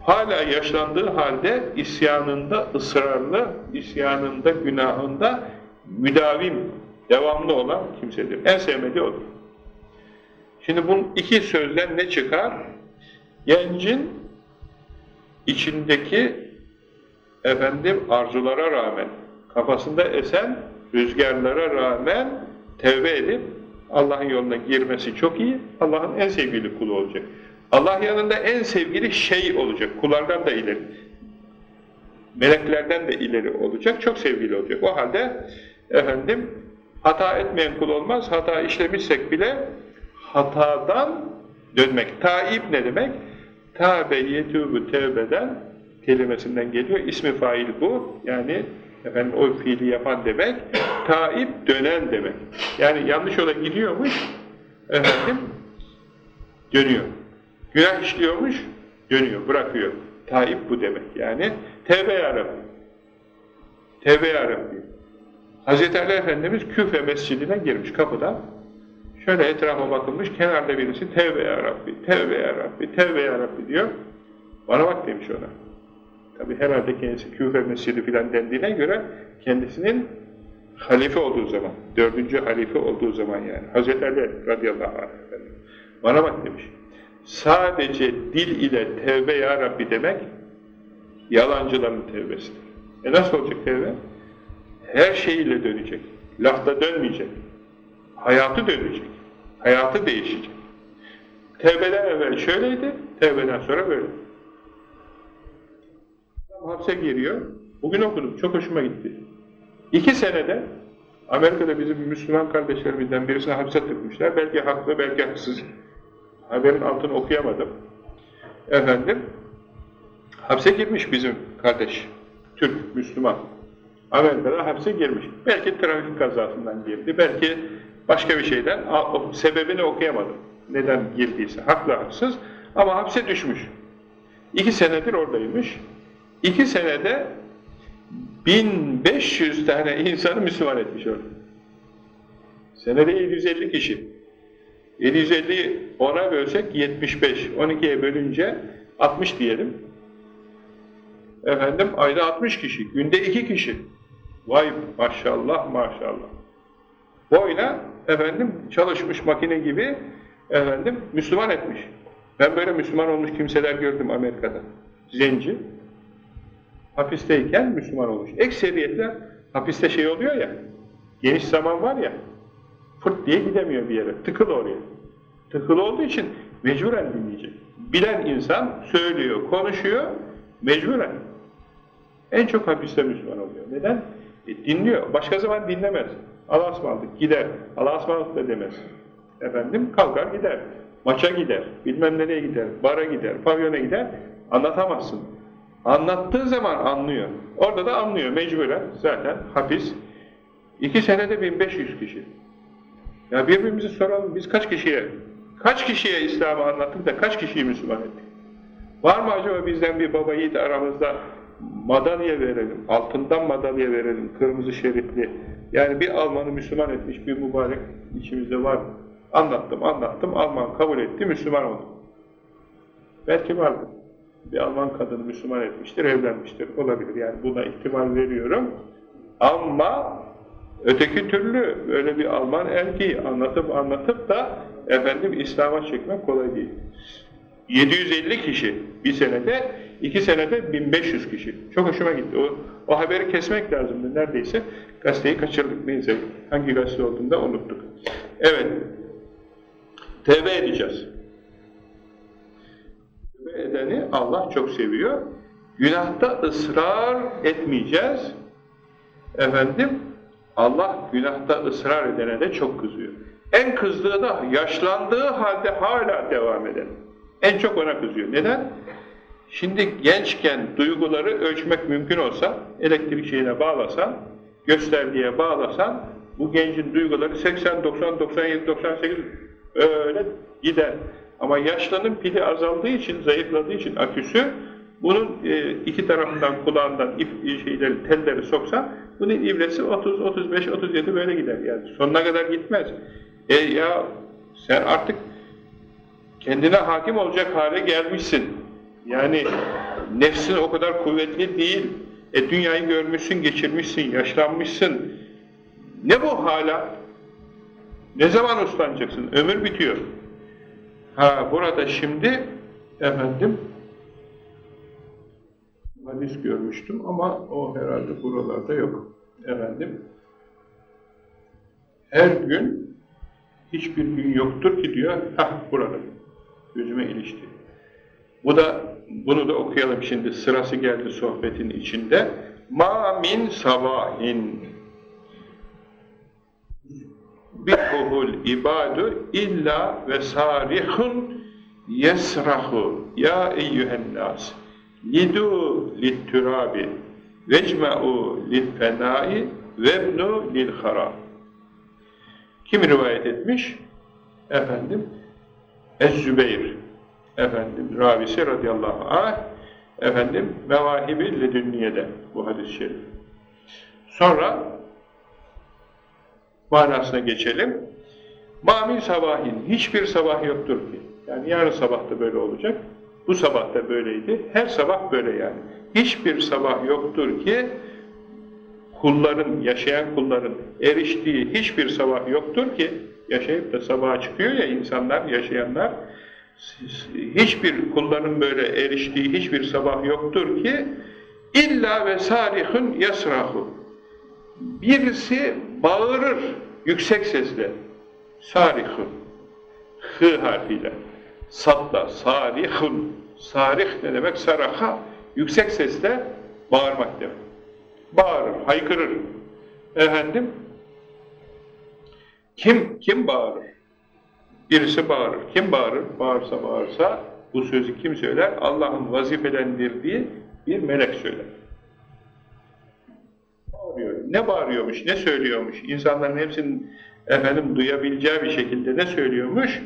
hala yaşlandığı halde isyanında ısrarlı, isyanında, günahında müdavim, devamlı olan kimsedir. En sevmediği odur. Şimdi bu iki sözden ne çıkar? Gencin içindeki efendim arzulara rağmen, kafasında esen rüzgarlara rağmen tevbe edip Allah'ın yoluna girmesi çok iyi. Allah'ın en sevgili kulu olacak. Allah yanında en sevgili şey olacak. Kullardan da ileri. Meleklerden de ileri olacak. Çok sevgili olacak. O halde efendim hata etmeyen kul olmaz. Hata işlemişsek bile hatadan dönmek. Taib ne demek? Tabe yetûbü tevbeden kelimesinden geliyor. İsmi fail bu. Yani efendim o fiili yapan demek. Taib dönen demek. Yani yanlış yola gidiyormuş. Efendim dönüyor. Günah işliyormuş, dönüyor, bırakıyor. Taib bu demek yani. Tevbe ya. Tevbe ya Rabbi. Hz. Ali Efendimiz Küfe mescidine girmiş kapıdan. Şöyle etrafa bakılmış, kenarda birisi tevbe ya Rabbi, tevbe ya Rabbi, tevbe ya Rabbi diyor. Bana bak demiş ona. Tabi herhalde kendisi Küfe mescidi filan dendiğine göre kendisinin halife olduğu zaman, dördüncü halife olduğu zaman yani. Hazreti Ali radıyallahu anh. Bana bak demiş sadece dil ile tevbe ya Rabbi demek yalancıların tevbesidir. E nasıl olacak tevbe? Her şeyiyle dönecek. Lafta dönmeyecek. Hayatı dönecek. Hayatı değişecek. Tevbeden evvel şöyleydi, tevbeden sonra böyle. Hapse giriyor. Bugün okudum, çok hoşuma gitti. İki senede Amerika'da bizim Müslüman kardeşlerimizden birisini hapse tıkmışlar. Belki haklı, belki haksız. Haberin altını okuyamadım. Efendim, hapse girmiş bizim kardeş, Türk, Müslüman. Amerika'da hapse girmiş. Belki trafik kazasından girdi, belki başka bir şeyden. Sebebini okuyamadım. Neden girdiyse, haklı haksız. Ama hapse düşmüş. İki senedir oradaymış. İki senede 1500 tane insanı Müslüman etmiş orada. Senede 750 kişi. 750'yi 10'a bölsek 75, 12'ye bölünce 60 diyelim. Efendim ayda 60 kişi, günde 2 kişi. Vay maşallah maşallah. Boyuna efendim çalışmış makine gibi efendim Müslüman etmiş. Ben böyle Müslüman olmuş kimseler gördüm Amerika'da. Zenci. Hapisteyken Müslüman olmuş. Ekseriyetle hapiste şey oluyor ya, geniş zaman var ya, fırt diye gidemiyor bir yere, tıkıl oraya. Tıkıl olduğu için mecburen dinleyecek. Bilen insan söylüyor, konuşuyor, mecburen. En çok hapiste Müslüman oluyor. Neden? E, dinliyor. Başka zaman dinlemez. Allah'a ısmarladık, gider. Allah'a ısmarladık da demez. Efendim, kalkar gider. Maça gider, bilmem nereye gider, bara gider, pavyona gider. Anlatamazsın. Anlattığı zaman anlıyor. Orada da anlıyor mecburen zaten hapis. İki senede 1500 kişi. Ya birbirimizi soralım biz kaç kişiye kaç kişiye İslam'ı anlattık da kaç kişiyi Müslüman ettik? Var mı acaba bizden bir baba yiğit aramızda madalya verelim, altından madalya verelim, kırmızı şeritli. Yani bir Alman'ı Müslüman etmiş bir mübarek içimizde var? Anlattım, anlattım, Alman kabul etti, Müslüman oldu. Belki vardır. Bir Alman kadını Müslüman etmiştir, evlenmiştir. Olabilir yani buna ihtimal veriyorum. Ama öteki türlü öyle bir Alman erkeği anlatıp anlatıp da efendim İslam'a çekmek kolay değil. 750 kişi bir senede, iki senede 1500 kişi. Çok hoşuma gitti. O, o haberi kesmek lazımdı neredeyse. Gazeteyi kaçırdık neyse. Hangi gazete olduğunu da unuttuk. Evet. Tevbe edeceğiz. Tevbe edeni Allah çok seviyor. Günahta ısrar etmeyeceğiz. Efendim, Allah günahta ısrar edene de çok kızıyor. En kızdığı da yaşlandığı halde hala devam eden. En çok ona kızıyor. Neden? Şimdi gençken duyguları ölçmek mümkün olsa, elektrik şeyine bağlasan, gösterdiğe bağlasan, bu gencin duyguları 80, 90, 97, 98 öyle gider. Ama yaşlanın pili azaldığı için, zayıfladığı için aküsü, bunun e, iki tarafından kulağından ip e, şeyleri, telleri soksan, bunun ibresi 30, 35, 37 böyle gider. Yani sonuna kadar gitmez. E ya sen artık kendine hakim olacak hale gelmişsin. Yani nefsin o kadar kuvvetli değil. E dünyayı görmüşsün, geçirmişsin, yaşlanmışsın. Ne bu hala? Ne zaman uslanacaksın? Ömür bitiyor. Ha burada şimdi efendim hadis görmüştüm ama o herhalde buralarda yok. Efendim her gün hiçbir gün yoktur ki diyor, hah burada gözüme ilişti. Bu da bunu da okuyalım şimdi. Sırası geldi sohbetin içinde. Ma min sabahin. Bihuhul ibadu illa ve sarihun yesrahu. Ya eyyühen nas. Lidu litturabi vecma'u lilfenai vebnu lilhara. Kim rivayet etmiş? Efendim Ez-Zübeyir efendim ravisi radıyallahu anh efendim mevahibi ledünniyede bu hadis-i şerif. Sonra manasına geçelim. Mamin sabahin hiçbir sabah yoktur ki. Yani yarın sabah da böyle olacak. Bu sabah da böyleydi. Her sabah böyle yani. Hiçbir sabah yoktur ki kulların, yaşayan kulların eriştiği hiçbir sabah yoktur ki yaşayıp da sabaha çıkıyor ya insanlar, yaşayanlar hiçbir kulların böyle eriştiği hiçbir sabah yoktur ki illa ve sarihun yasrahu birisi bağırır yüksek sesle sarihun hı harfiyle. Satla sarihun sarih ne demek? Saraha yüksek sesle bağırmak demek. Bağırır haykırır. Efendim kim kim bağırır Birisi bağırır. Kim bağırır? Bağırsa bağırsa bu sözü kim söyler? Allah'ın vazifelendirdiği bir melek söyler. Bağırıyor. Ne bağırıyormuş, ne söylüyormuş? İnsanların hepsinin efendim duyabileceği bir şekilde ne söylüyormuş?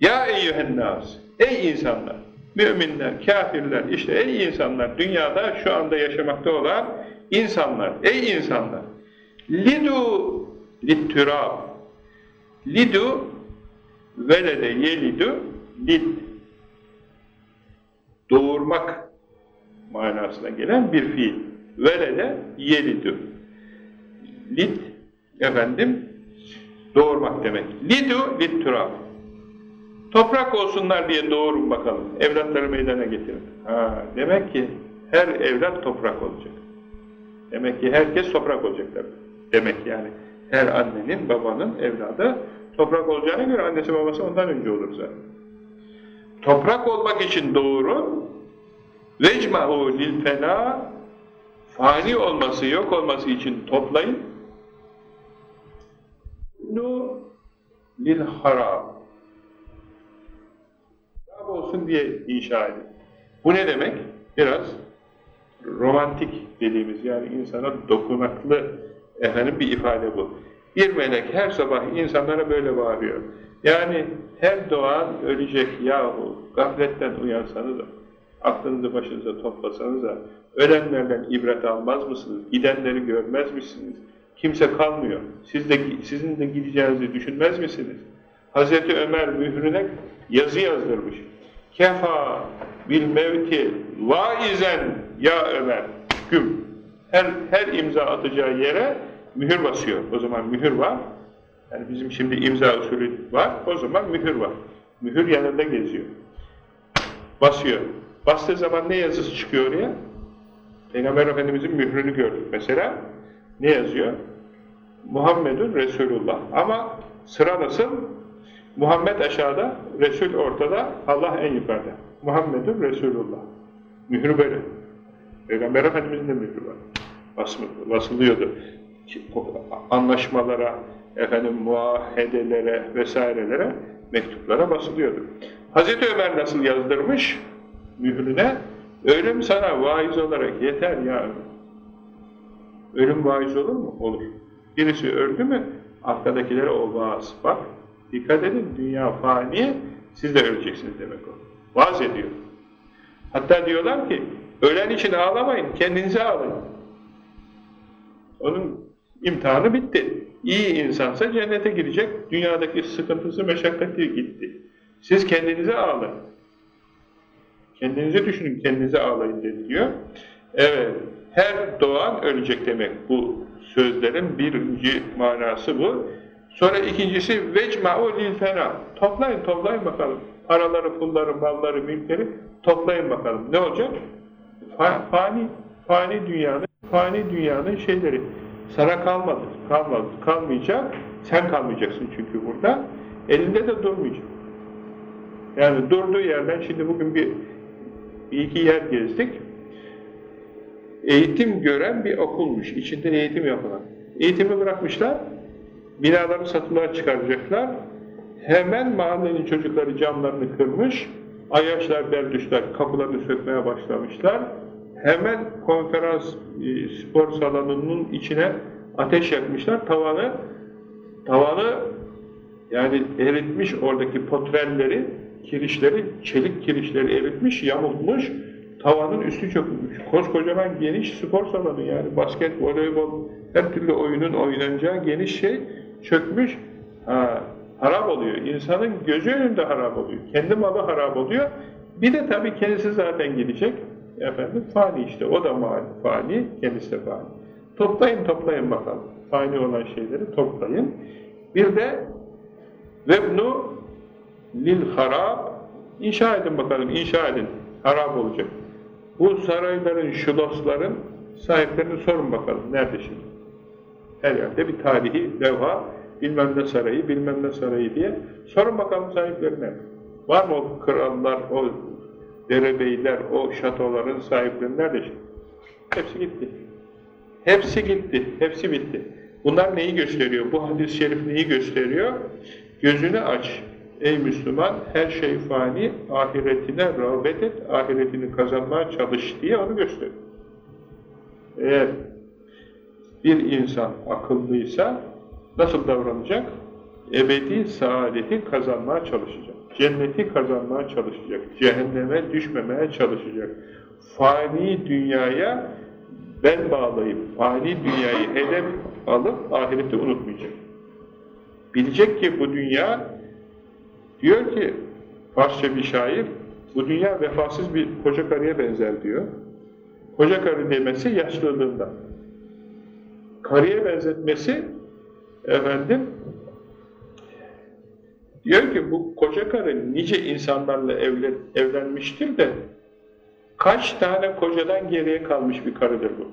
Ya eyyühennâs! Ey insanlar! Müminler, kafirler, işte ey insanlar, dünyada şu anda yaşamakta olan insanlar, ey insanlar! Lidu littürab! Lidu velede yelidu lid doğurmak manasına gelen bir fiil. Velede yelidu lid efendim doğurmak demek. Lidu lid turab. Toprak olsunlar diye doğurun bakalım. Evlatları meydana getirin. Ha, demek ki her evlat toprak olacak. Demek ki herkes toprak olacaklar. Demek yani her annenin, babanın evladı Toprak olacağına göre annesi babası ondan önce olur zaten. Toprak olmak için doğru vecma'u lil fena fani olması, yok olması için toplayın nu lil harab harab olsun diye inşa edin. Bu ne demek? Biraz romantik dediğimiz yani insana dokunaklı efendim bir ifade bu. Bir melek her sabah insanlara böyle bağırıyor. Yani her doğan ölecek yahu gafletten uyansanız da aklınızı başınıza toplasanız da ölenlerden ibret almaz mısınız? Gidenleri görmez misiniz? Kimse kalmıyor. Siz de, sizin de gideceğinizi düşünmez misiniz? Hazreti Ömer mührüne yazı yazdırmış. Kefa bil mevti vaizen ya Ömer hüküm. Her, her imza atacağı yere mühür basıyor. O zaman mühür var. Yani bizim şimdi imza usulü var. O zaman mühür var. Mühür yanında geziyor. Basıyor. Bastığı zaman ne yazısı çıkıyor oraya? Peygamber Efendimiz'in mührünü gördük mesela. Ne yazıyor? Muhammedun Resulullah. Ama sıra nasıl? Muhammed aşağıda, Resul ortada, Allah en yukarıda. Muhammedun Resulullah. Mührü böyle. Peygamber Efendimiz'in de mührü var. basılıyordu. Anlaşmalara, efendim muahedelere vesairelere, mektuplara basılıyordu. Hazreti Ömer nasıl yazdırmış mührüne? Ölüm sana vaiz olarak yeter ya. Ölüm vaiz olur mu? Olur. Birisi öldü mü arkadakilere o vaaz. Bak dikkat edin dünya fani siz de öleceksiniz demek o. Vaaz ediyor. Hatta diyorlar ki ölen için ağlamayın kendinize ağlayın. Onun imtihanı bitti. İyi insansa cennete girecek. Dünyadaki sıkıntısı, meşakkati gitti. Siz kendinize ağlayın. Kendinize düşünün, kendinize ağlayın diyor. Evet, her doğan ölecek demek bu sözlerin birinci manası bu. Sonra ikincisi vecma'u lil fena. Toplayın, toplayın bakalım. Paraları, pulları, malları, mülkleri toplayın bakalım. Ne olacak? Fa fani, fani dünyanın, fani dünyanın şeyleri. Sana kalmadı, kalmadı, kalmayacak. Sen kalmayacaksın çünkü burada. Elinde de durmayacak. Yani durduğu yerden, şimdi bugün bir, bir iki yer gezdik. Eğitim gören bir okulmuş, içinde eğitim yapılan. Eğitimi bırakmışlar, binaları satılığa çıkaracaklar. Hemen mahallenin çocukları camlarını kırmış, ayaşlar, berdüşler kapılarını sökmeye başlamışlar. Hemen konferans e, spor salonunun içine ateş yakmışlar. Tavanı tavanı yani eritmiş oradaki potrelleri, kirişleri, çelik kirişleri eritmiş, yamulmuş. Tavanın üstü çökmüş. Koskocaman geniş spor salonu yani basket, voleybol, her türlü oyunun oynanacağı geniş şey çökmüş. Ha, harap oluyor. İnsanın gözü önünde harap oluyor. Kendi malı harap oluyor. Bir de tabii kendisi zaten gidecek. Efendim fani işte. O da fani, kendisi de fani. Toplayın toplayın bakalım. Fani olan şeyleri toplayın. Bir de vebnu lil harab inşa edin bakalım. inşa edin. Harap olacak. Bu sarayların, şulosların sahiplerini sorun bakalım. Nerede şimdi? Her yerde bir tarihi levha, bilmem ne sarayı, bilmem ne sarayı diye. Sorun bakalım sahiplerine. Var mı o krallar, o derebeyler, o şatoların sahipleri nerede? Hepsi gitti. Hepsi gitti, hepsi bitti. Bunlar neyi gösteriyor? Bu hadis-i şerif neyi gösteriyor? Gözünü aç. Ey Müslüman, her şey fani, ahiretine rağbet et, ahiretini kazanmaya çalış diye onu gösteriyor. Eğer bir insan akıllıysa nasıl davranacak? Ebedi saadeti kazanmaya çalışacak. Cenneti kazanmaya çalışacak. Cehenneme düşmemeye çalışacak. Fani dünyaya ben bağlayıp, fani dünyayı hedef alıp ahireti unutmayacak. Bilecek ki bu dünya, diyor ki Farsça bir şair, bu dünya vefasız bir koca karıya benzer diyor. Koca karı demesi yaşlılığından. Karıya benzetmesi efendim diyor ki bu koca karı nice insanlarla evlen, evlenmiştir de kaç tane kocadan geriye kalmış bir karıdır bu.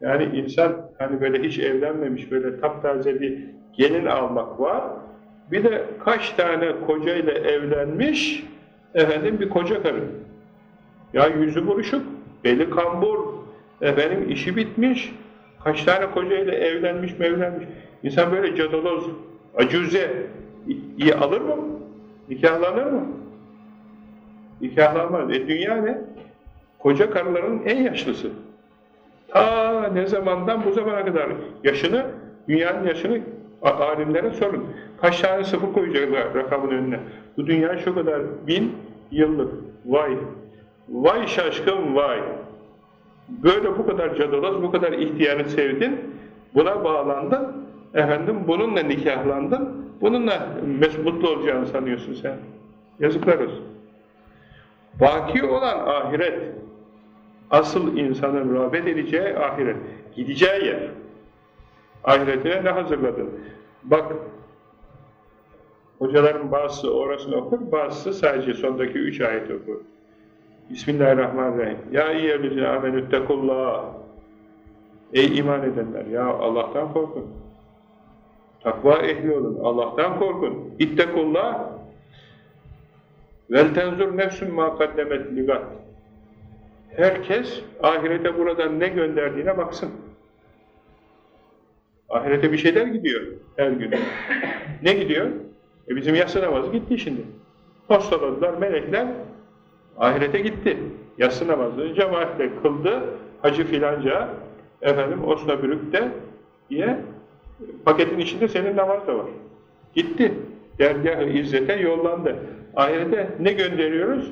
Yani insan hani böyle hiç evlenmemiş böyle taptaze bir gelin almak var. Bir de kaç tane kocayla evlenmiş efendim bir koca karı. Ya yüzü buruşuk, beli kambur, efendim işi bitmiş. Kaç tane kocayla evlenmiş mevlenmiş. İnsan böyle cadaloz, acüze iyi alır mı? Nikahlanır mı? Nikahlanmaz. E dünya ne? Koca karıların en yaşlısı. Ta ne zamandan bu zamana kadar yaşını, dünyanın yaşını alimlere sorun. Kaç tane sıfır koyacaklar rakamın önüne. Bu dünya şu kadar bin yıllık. Vay! Vay şaşkın vay! Böyle bu kadar cadaloz, bu kadar ihtiyarı sevdin, buna bağlandın, efendim bununla nikahlandın, bununla mutlu olacağını sanıyorsun sen. Yazıklar olsun. Baki olan ahiret, asıl insanın rağbet edeceği ahiret, gideceği yer. Ahiretine ne hazırladın? Bak, hocaların bazısı orasını okur, bazısı sadece sondaki üç ayet okur. Bismillahirrahmanirrahim. Ya iyyellezine amenüttekullah. Ey iman edenler, ya Allah'tan korkun. Takva ehli olun, Allah'tan korkun. İttekullah. Vel tenzur nefsün ma kaddemet ligat. Herkes ahirete buradan ne gönderdiğine baksın. Ahirete bir şeyler gidiyor her gün. Ne gidiyor? E bizim yatsı namazı gitti şimdi. Postaladılar melekler, ahirete gitti. Yatsı namazı cemaatle kıldı, hacı filanca, efendim Osnabrük'te diye paketin içinde senin namaz da var. Gitti. Dergah-ı İzzet'e yollandı. Ahirete ne gönderiyoruz?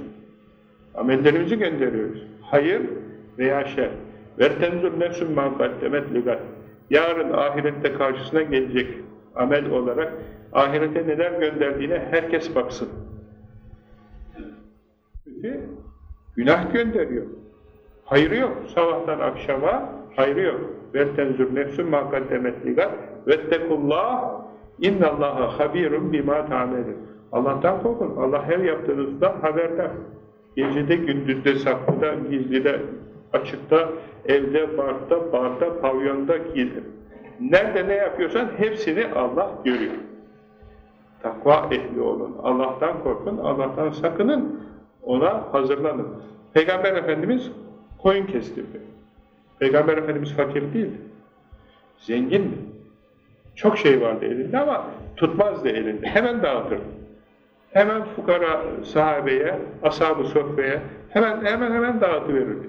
Amellerimizi gönderiyoruz. Hayır veya şer. وَرْتَنْزُرْ نَفْسٌ مَنْ قَدَّمَتْ لِغَةً Yarın ahirette karşısına gelecek amel olarak ahirete neler gönderdiğine herkes baksın. Çünkü günah gönderiyor. Hayrı yok. Sabahtan akşama hayrı yok. وَرْتَنْزُرْ نَفْسٌ مَنْ قَدَّمَتْ لِغَةً vettekullah innallaha habirun bima ta'melun. Allah'tan korkun. Allah her yaptığınızdan haberdar. Gecede, gündüzde, saklıda, gizlide, açıkta, evde, barda, barda, pavyonda, gizli. Nerede ne yapıyorsan hepsini Allah görüyor. Takva ehli olun. Allah'tan korkun, Allah'tan sakının. Ona hazırlanın. Peygamber Efendimiz koyun kestirdi. Peygamber Efendimiz fakir değildi. Zengindi. Çok şey vardı elinde ama tutmazdı elinde. Hemen dağıtırdı. Hemen fukara sahabeye, ashab-ı sofraya hemen hemen hemen dağıtıverirdi.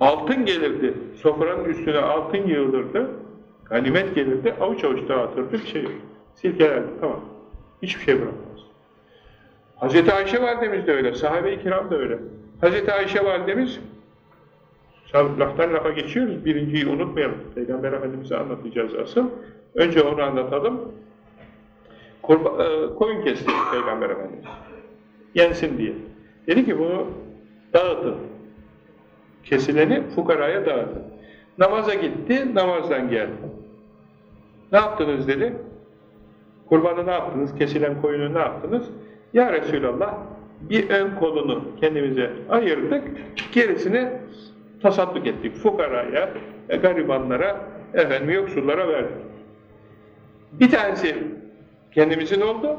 Altın gelirdi, sofranın üstüne altın yığılırdı, ganimet gelirdi, avuç avuç dağıtırdı, bir şey yok. Silkelerdi, tamam. Hiçbir şey bırakmaz. Hazreti Ayşe validemiz de öyle, sahabe-i kiram da öyle. Hazreti Ayşe validemiz, laftan lafa geçiyoruz, birinciyi unutmayalım. Peygamber Efendimiz'e anlatacağız asıl. Önce onu anlatalım. Kurba, e, koyun kesti Peygamber Efendimiz. Yensin diye. Dedi ki bunu dağıtın. Kesileni fukaraya dağıtın. Namaza gitti, namazdan geldi. Ne yaptınız dedi. Kurbanı ne yaptınız, kesilen koyunu ne yaptınız? Ya Resulallah bir ön kolunu kendimize ayırdık, gerisini tasadduk ettik. Fukaraya, e, garibanlara, efendim yoksullara verdik. Bir tanesi kendimizin oldu,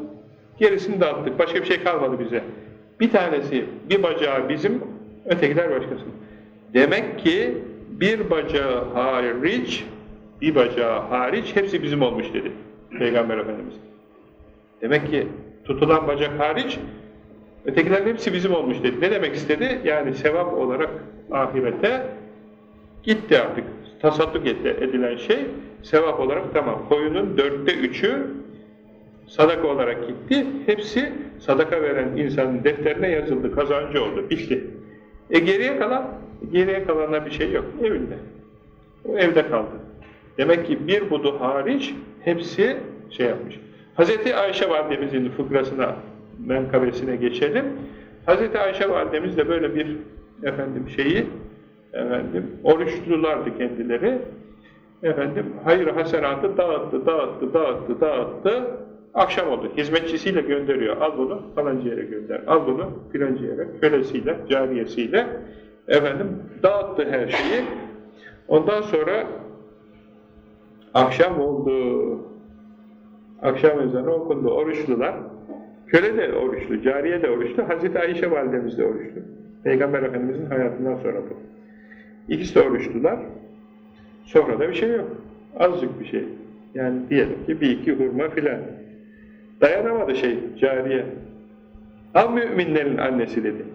gerisini dağıttık. Başka bir şey kalmadı bize. Bir tanesi, bir bacağı bizim, ötekiler başkasının. Demek ki bir bacağı hariç, bir bacağı hariç hepsi bizim olmuş dedi Peygamber Efendimiz. Demek ki tutulan bacak hariç, ötekilerin hepsi bizim olmuş dedi. Ne demek istedi? Yani sevap olarak ahirete gitti artık. Tasadduk edilen şey, sevap olarak tamam. Koyunun dörtte üçü sadaka olarak gitti. Hepsi sadaka veren insanın defterine yazıldı, kazancı oldu, bitti. E geriye kalan, geriye kalana bir şey yok, evinde. O evde kaldı. Demek ki bir budu hariç hepsi şey yapmış. Hz. Ayşe validemizin fıkrasına, menkabesine geçelim. Hz. Ayşe validemiz de böyle bir efendim şeyi, efendim oruçlulardı kendileri. Efendim hayır hasenatı dağıttı, dağıttı, dağıttı, dağıttı. Akşam oldu. Hizmetçisiyle gönderiyor. Al bunu falanca yere gönder. Al bunu filanca yere. Kölesiyle, cariyesiyle efendim dağıttı her şeyi. Ondan sonra akşam oldu. Akşam ezanı okundu. Oruçlular. Köle de oruçlu, cariye de oruçlu. Hazreti Ayşe validemiz de oruçlu. Peygamber Efendimizin hayatından sonra bu. İkisi de oruçlular. Sonra da bir şey yok. Azıcık bir şey. Yani diyelim ki bir iki hurma filan. Dayanamadı şey, cariye. Al müminlerin annesi dedi.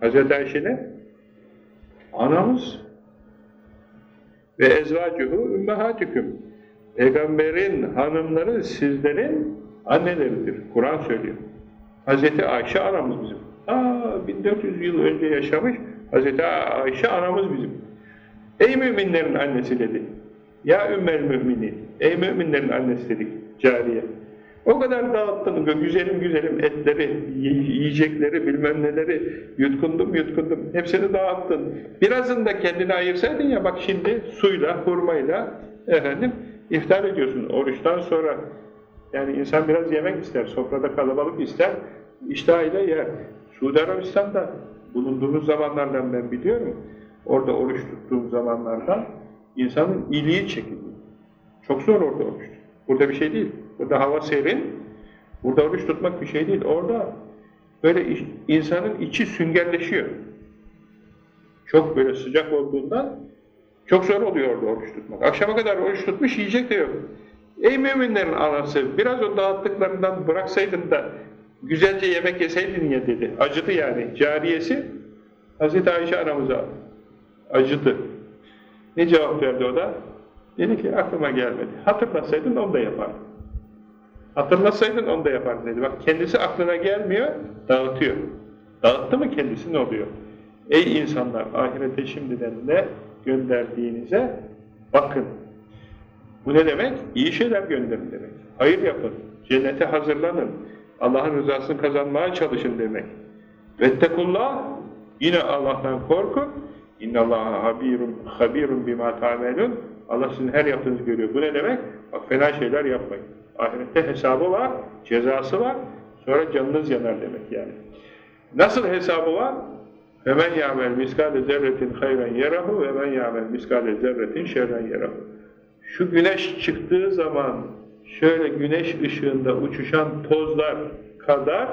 Hazreti Ayşe ne? Anamız. Ve ezvacuhu ümmehatikum. Peygamberin hanımları sizlerin anneleridir. Kur'an söylüyor. Hazreti Ayşe anamız bizim. Aa 1400 yıl önce yaşamış Hazreti Ayşe anamız bizim. Ey müminlerin annesi dedi. Ya ümmel müminin. Ey müminlerin annesi dedik cariye. O kadar dağıttın güzelim güzelim etleri, yiyecekleri, bilmem neleri yutkundum yutkundum. Hepsini dağıttın. Birazını da kendine ayırsaydın ya bak şimdi suyla, hurmayla efendim iftar ediyorsun oruçtan sonra. Yani insan biraz yemek ister, sofrada kalabalık ister, iştahıyla yer. Suudi Arabistan'da bulunduğumuz zamanlardan ben biliyorum. Orada oruç tuttuğum zamanlardan insanın iliği çekildi. Çok zor orada oruç. Burada bir şey değil. Burada hava serin. Burada oruç tutmak bir şey değil. Orada böyle insanın içi süngerleşiyor. Çok böyle sıcak olduğundan çok zor oluyor orada oruç tutmak. Akşama kadar oruç tutmuş yiyecek de yok. Ey müminlerin anası biraz o dağıttıklarından bıraksaydın da güzelce yemek yeseydin ya dedi. Acıdı yani. Cariyesi Hazreti Ayşe anamıza acıdı. Ne cevap verdi o da? Dedi ki aklıma gelmedi. Hatırlasaydın onu da yapardım. Hatırlasaydın onu da yapardım dedi. Bak kendisi aklına gelmiyor, dağıtıyor. Dağıttı mı kendisi ne oluyor? Ey insanlar ahirete şimdiden ne gönderdiğinize bakın. Bu ne demek? İyi şeyler gönderin demek. Hayır yapın. Cennete hazırlanın. Allah'ın rızasını kazanmaya çalışın demek. Vettekullah yine Allah'tan korkun. İnnallaha habirun habirun bima ta'melun. Allah sizin her yaptığınızı görüyor. Bu ne demek? Bak fena şeyler yapmayın. Ahirette hesabı var, cezası var. Sonra canınız yanar demek yani. Nasıl hesabı var? Ya'mel miskale zerretin hayran yerahu ve men ya'mel miskale zerretin şerren yerahu. Şu güneş çıktığı zaman şöyle güneş ışığında uçuşan tozlar kadar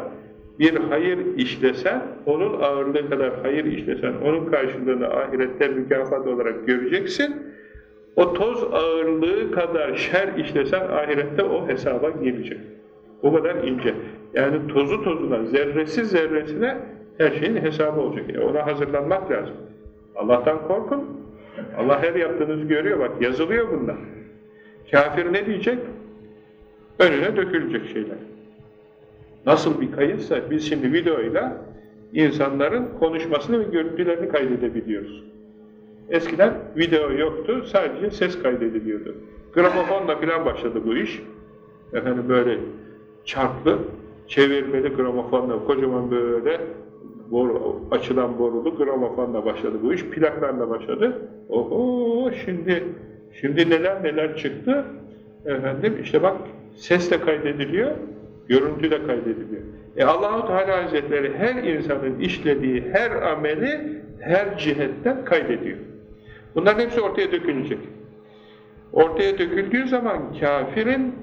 bir hayır işlesen, onun ağırlığı kadar hayır işlesen, onun karşılığını ahirette mükafat olarak göreceksin. O toz ağırlığı kadar şer işlesen ahirette o hesaba girecek. Bu kadar ince. Yani tozu tozuna, zerresi zerresine her şeyin hesabı olacak. Yani ona hazırlanmak lazım. Allah'tan korkun. Allah her yaptığınızı görüyor. Bak yazılıyor bunlar. Kafir ne diyecek? Önüne dökülecek şeyler. Nasıl bir kayıtsa biz şimdi videoyla insanların konuşmasını ve görüntülerini kaydedebiliyoruz. Eskiden video yoktu, sadece ses kaydediliyordu. Gramofonla falan başladı bu iş. Efendim böyle çarklı, çevirmeli gramofonla, kocaman böyle boru, açılan borulu gramofonla başladı bu iş. Plaklarla başladı. Oho şimdi şimdi neler neler çıktı. Efendim işte bak ses de kaydediliyor, görüntü de kaydediliyor. E Allahu Teala Hazretleri her insanın işlediği her ameli her cihetten kaydediyor. Bunların hepsi ortaya dökülecek. Ortaya döküldüğü zaman kafirin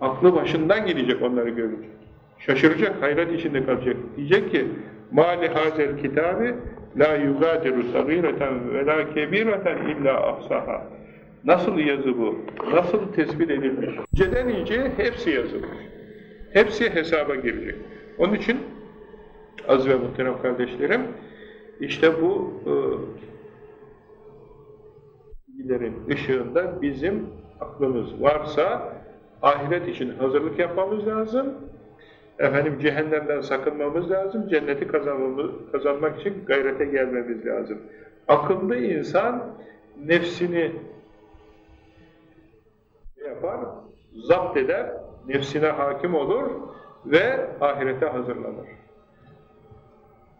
aklı başından gidecek onları görünce. Şaşıracak, hayret içinde kalacak. Diyecek ki, mali hazel kitabi la sagireten ve la kebireten illa ahsaha. Nasıl yazı bu? Nasıl tespit edilmiş? Ceden iyice hepsi yazılmış. Hepsi hesaba girecek. Onun için az ve muhterem kardeşlerim, işte bu e, bilgilerin ışığında bizim aklımız varsa ahiret için hazırlık yapmamız lazım. Efendim cehennemden sakınmamız lazım. Cenneti kazanmamız, kazanmak için gayrete gelmemiz lazım. Akıllı insan nefsini yapar, zapt eder, nefsine hakim olur ve ahirete hazırlanır.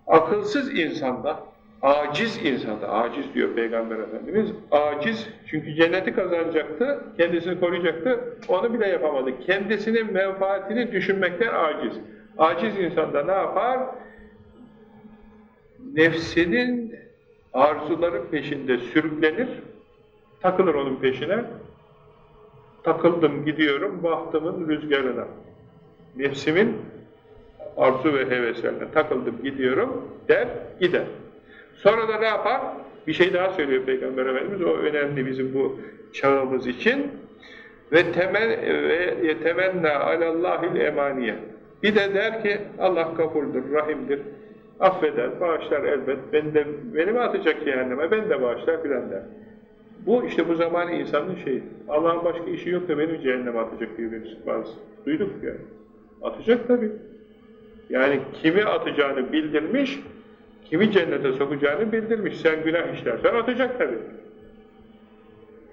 Akılsız insanda Aciz insanda, aciz diyor Peygamber Efendimiz, aciz çünkü cenneti kazanacaktı, kendisini koruyacaktı, onu bile yapamadı. Kendisinin menfaatini düşünmekten aciz. Aciz insanda ne yapar? Nefsinin arzuları peşinde sürüklenir, takılır onun peşine. Takıldım gidiyorum bahtımın rüzgarına. Nefsimin arzu ve heveslerine takıldım gidiyorum der, gider. Sonra da ne yapar? Bir şey daha söylüyor Peygamber Efendimiz, o önemli bizim bu çağımız için. Ve temel ve yetemenna alallahil emaniye. Bir de der ki Allah kafurdur, rahimdir. affeder, bağışlar elbet. Beni, de, beni mi atacak cehenneme, ben de bağışlar filan der. Bu işte bu zamanı insanın şeyi. Allah'ın başka işi yok da beni cehenneme atacak diye birisi bazı. Duyduk yani. Atacak tabii. Yani kimi atacağını bildirmiş, kimi cennete sokacağını bildirmiş. Sen günah işlersen atacak tabii.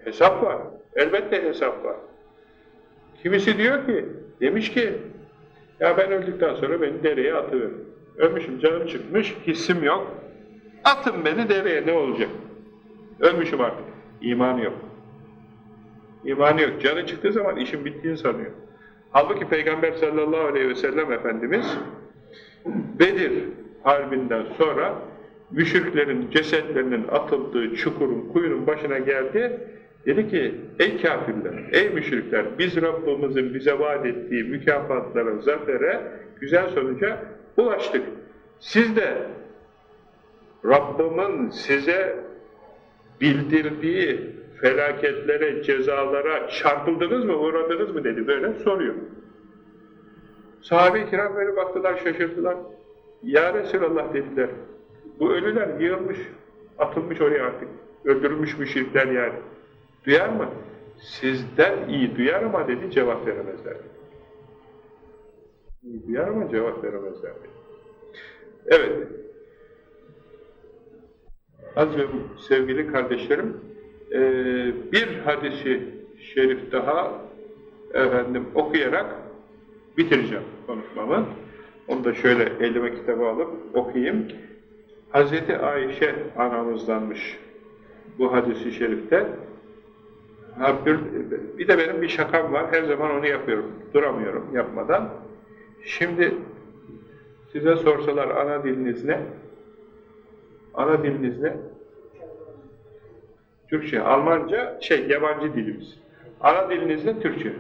Hesap var. Elbette hesap var. Kimisi diyor ki, demiş ki, ya ben öldükten sonra beni dereye atıver. Ölmüşüm, canım çıkmış, hissim yok. Atın beni dereye, ne olacak? Ölmüşüm artık. İmanı yok. İmanı yok. Canı çıktığı zaman işin bittiğini sanıyor. Halbuki Peygamber sallallahu aleyhi ve sellem Efendimiz Bedir harbinden sonra müşriklerin cesetlerinin atıldığı çukurun, kuyunun başına geldi. Dedi ki, ey kafirler, ey müşrikler, biz Rabbimizin bize vaat ettiği mükafatlara, zafere, güzel sonuca ulaştık. Siz de Rabbimin size bildirdiği felaketlere, cezalara çarpıldınız mı, uğradınız mı dedi, böyle soruyor. Sahabe-i kiram böyle baktılar, şaşırdılar. Ya Resulallah dediler, bu ölüler yığılmış, atılmış oraya artık, öldürülmüş müşrikler yani. Duyar mı? Sizden iyi duyar ama dedi, cevap veremezler. İyi duyar ama cevap veremezler Evet. Az ve sevgili kardeşlerim, bir hadisi şerif daha efendim okuyarak bitireceğim konuşmamı. Onu da şöyle elime kitabı alıp okuyayım. Hazreti Ayşe anamızdanmış bu hadisi şerifte. Bir de benim bir şakam var. Her zaman onu yapıyorum. Duramıyorum yapmadan. Şimdi size sorsalar ana diliniz ne? Ana diliniz ne? Türkçe, Almanca, şey yabancı dilimiz. Ana diliniz ne? Türkçe.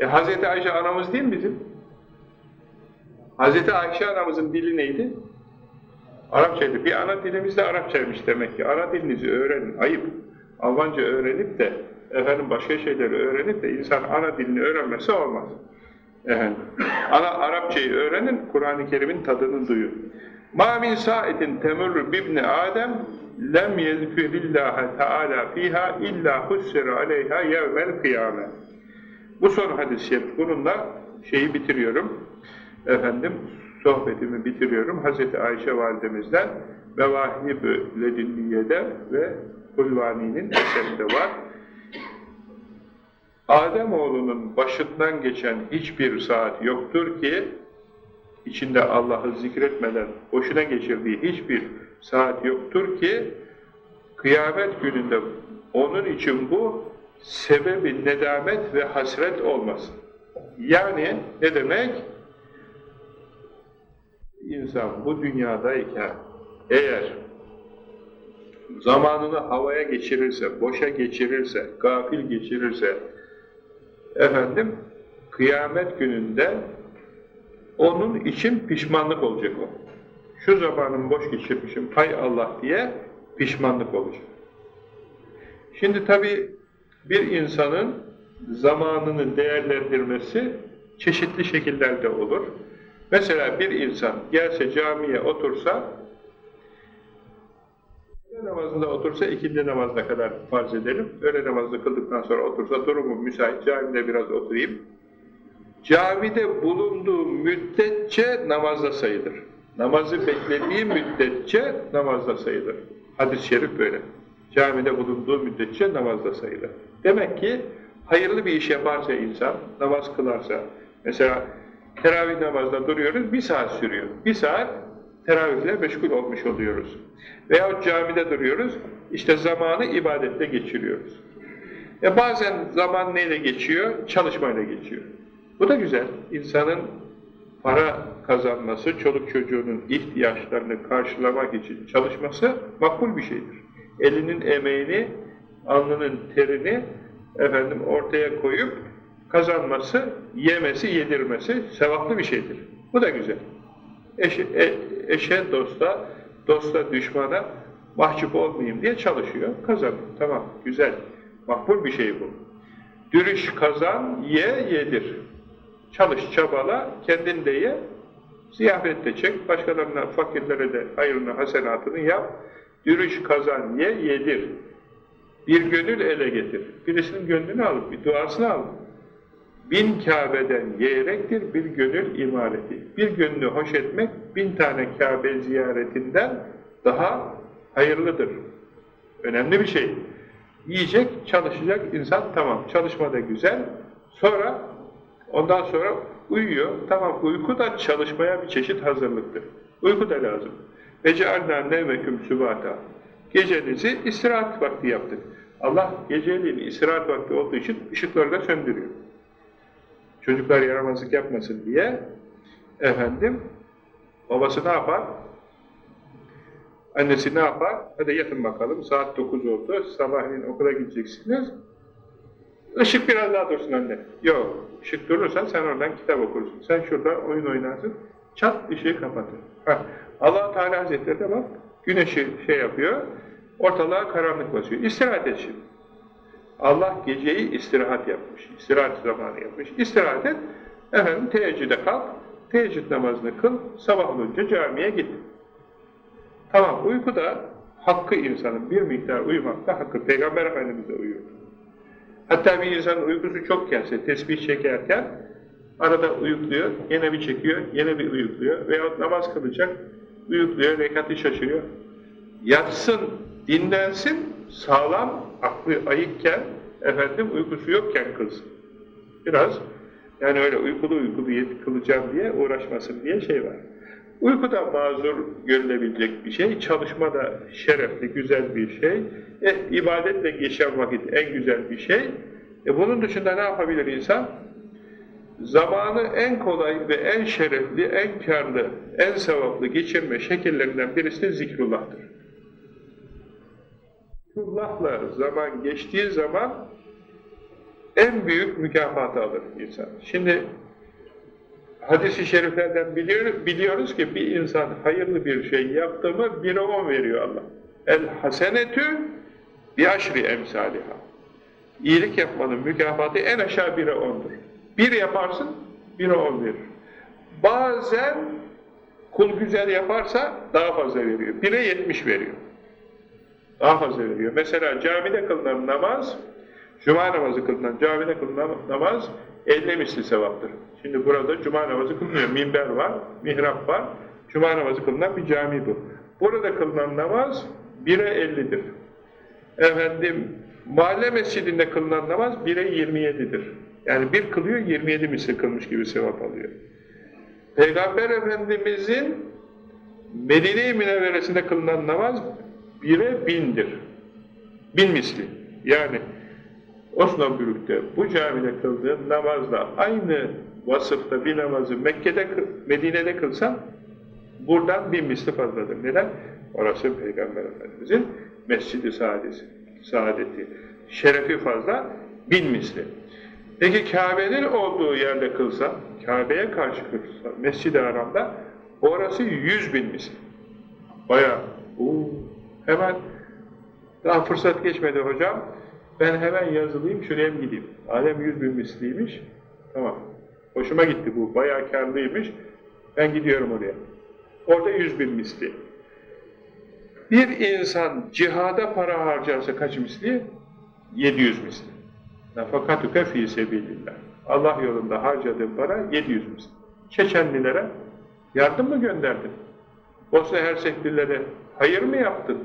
E Hz. Ayşe anamız değil mi bizim? Hz. Ayşe anamızın dili neydi? Arapçaydı. Bir ana dilimiz de Arapçaymış demek ki. Ana dilinizi öğrenin. Ayıp. Almanca öğrenip de efendim başka şeyleri öğrenip de insan ana dilini öğrenmesi olmaz. Efendim. Ana Arapçayı öğrenin, Kur'an-ı Kerim'in tadını duyun. Ma min sa'etin temurru bibni Adem lem yezfirillaha Teala fiha illa hussira aleyha yevmel kıyame. Bu son hadis-i. Bununla şeyi bitiriyorum. Efendim sohbetimi bitiriyorum. Hz. Ayşe validemizden Mevahib-ü Ledinniye'de ve Hulvani'nin eserinde var. Adem oğlunun başından geçen hiçbir saat yoktur ki içinde Allah'ı zikretmeden boşuna geçirdiği hiçbir saat yoktur ki kıyamet gününde onun için bu sebebi nedamet ve hasret olmasın. Yani ne demek? İnsan bu dünyadayken eğer zamanını havaya geçirirse, boşa geçirirse, gafil geçirirse, efendim, kıyamet gününde onun için pişmanlık olacak o. Şu zamanımı boş geçirmişim, hay Allah diye pişmanlık olacak. Şimdi tabi bir insanın zamanını değerlendirmesi çeşitli şekillerde olur. Mesela bir insan gelse camiye otursa, öğle namazında otursa ikindi namazına kadar farz edelim. Öğle namazını kıldıktan sonra otursa durumu müsait, camide biraz oturayım. Camide bulunduğu müddetçe namazda sayılır. Namazı beklediği müddetçe namazda sayılır. Hadis-i şerif böyle. Camide bulunduğu müddetçe namazda sayılır. Demek ki hayırlı bir iş yaparsa insan, namaz kılarsa, mesela teravih namazda duruyoruz, bir saat sürüyor. Bir saat teravihle meşgul olmuş oluyoruz. Veyahut camide duruyoruz, işte zamanı ibadette geçiriyoruz. E bazen zaman neyle geçiyor? Çalışmayla geçiyor. Bu da güzel. İnsanın para kazanması, çoluk çocuğunun ihtiyaçlarını karşılamak için çalışması makbul bir şeydir. Elinin emeğini, alnının terini efendim ortaya koyup kazanması, yemesi, yedirmesi sevaplı bir şeydir. Bu da güzel. Eşe, e, eşe dosta, dosta düşmana mahcup olmayayım diye çalışıyor, kazanıyor. Tamam, güzel. Makbul bir şey bu. Dürüş kazan, ye, yedir. Çalış, çabala, kendin de ye, Ziyafet de çek, başkalarına, fakirlere de hayırını, hasenatını yap. Dürüş kazan, ye, yedir. Bir gönül ele getir. Birisinin gönlünü al, bir duasını al. Bin Kabe'den yeğrektir bir gönül imareti. Bir gönlü hoş etmek bin tane Kabe ziyaretinden daha hayırlıdır. Önemli bir şey. Yiyecek, çalışacak insan tamam. Çalışma da güzel. Sonra ondan sonra uyuyor. Tamam uyku da çalışmaya bir çeşit hazırlıktır. Uyku da lazım. Vecealna nevmeküm sübata. Gecenizi istirahat vakti yaptık. Allah geceliğin istirahat vakti olduğu için ışıkları da söndürüyor. Çocuklar yaramazlık yapmasın diye efendim babası ne yapar? Annesi ne yapar? Hadi yatın bakalım. Saat 9 oldu. Sabahleyin okula gideceksiniz. Işık biraz daha dursun anne. Yok. Işık durursa sen oradan kitap okursun. Sen şurada oyun oynarsın. Çat ışığı kapatır. allah Teala Hazretleri de bak güneşi şey yapıyor. Ortalığa karanlık basıyor. İstirahat et şimdi. Allah geceyi istirahat yapmış. İstirahat zamanı yapmış. İstirahat et. Efendim teheccüde kalk. Teheccüd namazını kıl. Sabah olunca camiye git. Tamam uyku da hakkı insanın bir miktar uyumak da hakkı. Peygamber Efendimiz de uyuyor. Hatta bir insanın uykusu çok gelse, tesbih çekerken arada uyukluyor, yine bir çekiyor, yine bir uyukluyor veyahut namaz kılacak, uyukluyor, rekatı şaşırıyor. Yatsın, dinlensin, sağlam, aklı ayıkken, efendim uykusu yokken kılsın. Biraz, yani öyle uykulu uykulu kılacağım diye uğraşmasın diye şey var. Uyku da mazur görülebilecek bir şey, çalışma da şerefli, güzel bir şey. Eh, ibadetle geçen vakit en güzel bir şey. E bunun dışında ne yapabilir insan? Zamanı en kolay ve en şerefli, en karlı, en sevaplı geçirme şekillerinden birisi de zikrullah'tır. Zikrullah'la zaman geçtiği zaman en büyük mükafatı alır insan. Şimdi hadis-i şeriflerden biliyoruz, biliyoruz ki bir insan hayırlı bir şey yaptı mı bire on veriyor Allah. El hasenetü bi aşri emsaliha. İyilik yapmanın mükafatı en aşağı bire ondur. Bir yaparsın, bire on verir. Bazen kul güzel yaparsa daha fazla veriyor. Bire yetmiş veriyor. Daha fazla veriyor. Mesela camide kılınan namaz, cuma namazı kılınan camide kılınan namaz 50 misli sevaptır. Şimdi burada cuma namazı kılınıyor. Minber var, mihrap var. Cuma namazı kılınan bir cami bu. Burada kılınan namaz 1'e 50'dir. Efendim, mahalle mescidinde kılınan namaz 1'e 27'dir. Yani bir kılıyor 27 misli kılmış gibi sevap alıyor. Peygamber Efendimizin Medine-i Münevveresinde kılınan namaz 1'e 1000'dir. Bin misli. Yani Osnabrük'te bu camide kıldığın namazla aynı vasıfta bir namazı Mekke'de, Medine'de kılsan buradan bin misli fazladır. Neden? Orası Peygamber Efendimiz'in mescidi saadeti. saadeti. Şerefi fazla, bin misli. Peki Kabe'nin olduğu yerde kılsa, Kabe'ye karşı kılsa, Mescid-i Haram'da orası yüz bin misli. Bayağı, uu, hemen daha fırsat geçmedi hocam. Ben hemen yazılayım, şuraya mı gideyim? Alem yüz bin misliymiş. Tamam. Hoşuma gitti bu. Bayağı karlıymış. Ben gidiyorum oraya. Orada yüz bin misli. Bir insan cihada para harcarsa kaç misli? 700 misli. Nafakatuke fî sebilillah. Allah yolunda harcadığın para 700 misli. Çeçenlilere yardım mı gönderdin? Bosna Herseklilere hayır mı yaptın?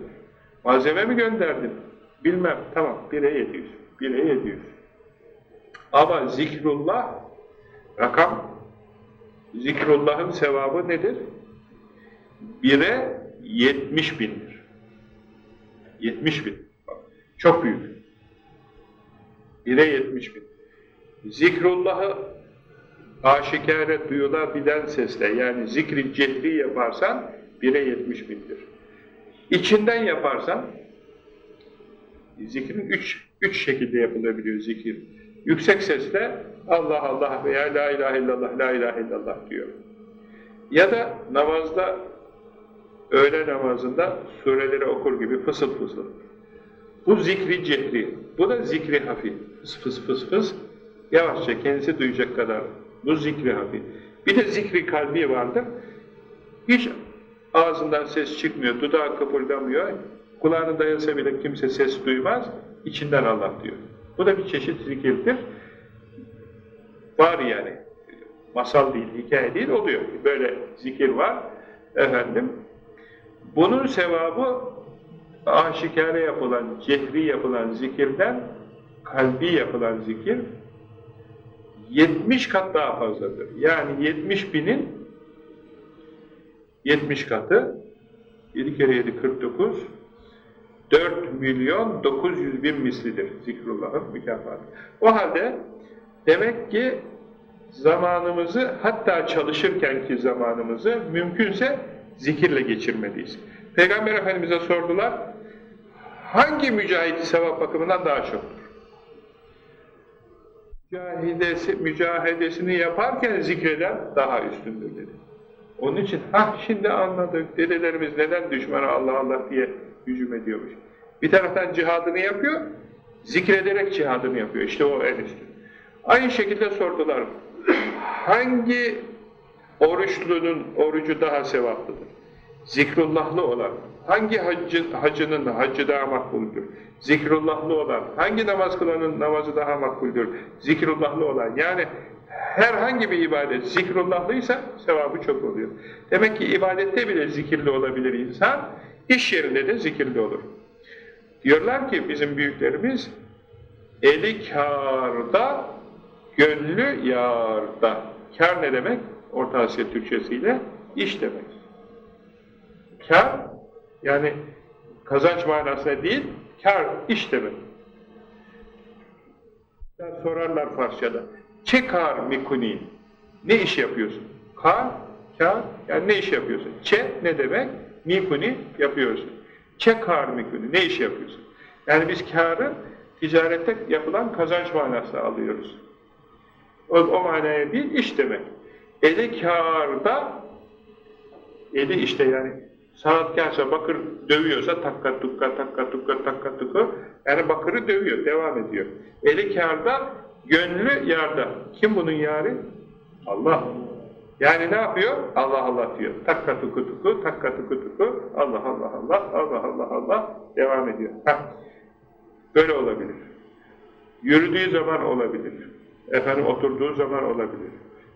Malzeme mi gönderdin? Bilmem, tamam, bire 700, bire 700. Ama zikrullah, rakam, zikrullahın sevabı nedir? Bire 70 bindir. 70 bin. Çok büyük. Bire 70 bin. Zikrullahı aşikare duyulabilen sesle, yani zikri cehri yaparsan, bire 70 bindir. İçinden yaparsan, Zikrin üç, üç şekilde yapılabiliyor zikir. Yüksek sesle Allah Allah veya La ilahe illallah, La ilahe illallah diyor. Ya da namazda, öğle namazında sureleri okur gibi fısıl fısıl. Bu zikri cehri, bu da zikri hafif. Fıs fıs fıs fıs, yavaşça kendisi duyacak kadar. Bu zikri hafif. Bir de zikri kalbi vardır. Hiç ağzından ses çıkmıyor, dudağı kıpırdamıyor, kulağını dayasa bile kimse ses duymaz, içinden Allah diyor. Bu da bir çeşit zikirdir. Var yani. Masal değil, hikaye değil, oluyor. Böyle zikir var. Efendim, bunun sevabı aşikare yapılan, cehri yapılan zikirden kalbi yapılan zikir 70 kat daha fazladır. Yani 70 binin 70 katı 7 kere 7 49 4 milyon 900 bin mislidir zikrullahın mükafatı. O halde demek ki zamanımızı hatta çalışırkenki zamanımızı mümkünse zikirle geçirmeliyiz. Peygamber Efendimiz'e sordular hangi mücahit sevap bakımından daha çoktur? Mücahidesi, mücahedesini yaparken zikreden daha üstündür dedi. Onun için ha şimdi anladık dedelerimiz neden düşmana Allah Allah diye hücum ediyormuş. Bir taraftan cihadını yapıyor, zikrederek cihadını yapıyor. İşte o en üstü. Aynı şekilde sordular. Hangi oruçlunun orucu daha sevaplıdır? Zikrullahlı olan. Hangi hacı, hacının hacı daha makbuldür? Zikrullahlı olan. Hangi namaz kılanın namazı daha makbuldür? Zikrullahlı olan. Yani herhangi bir ibadet zikrullahlıysa sevabı çok oluyor. Demek ki ibadette bile zikirli olabilir insan, iş yerinde de zikirli olur. Diyorlar ki bizim büyüklerimiz, eli kârda, gönlü yârda. Kâr ne demek? Orta Asya Türkçesiyle iş demek. Kâr, yani kazanç manasına değil, kâr, iş demek. Sorarlar Farsçada. Çekar mikuni. Ne iş yapıyorsun? Kar, kar, yani ne iş yapıyorsun? Çe ne demek? Mikuni yapıyorsun. Çekar mikuni. Ne iş yapıyorsun? Yani biz karı ticarette yapılan kazanç manasına alıyoruz. O, o manaya değil, iş demek. Eli kârda, eli işte yani sanatkarsa bakır dövüyorsa takka tukka takka tukka takka tukka yani bakırı dövüyor, devam ediyor. Eli kârda Gönlü yarda. Kim bunun yari? Allah. Yani ne yapıyor? Allah Allah diyor. Takka tuku tuku, takka tuku tuku, Allah Allah Allah, Allah Allah Allah devam ediyor. Heh. Böyle olabilir. Yürüdüğü zaman olabilir. Efendim oturduğu zaman olabilir.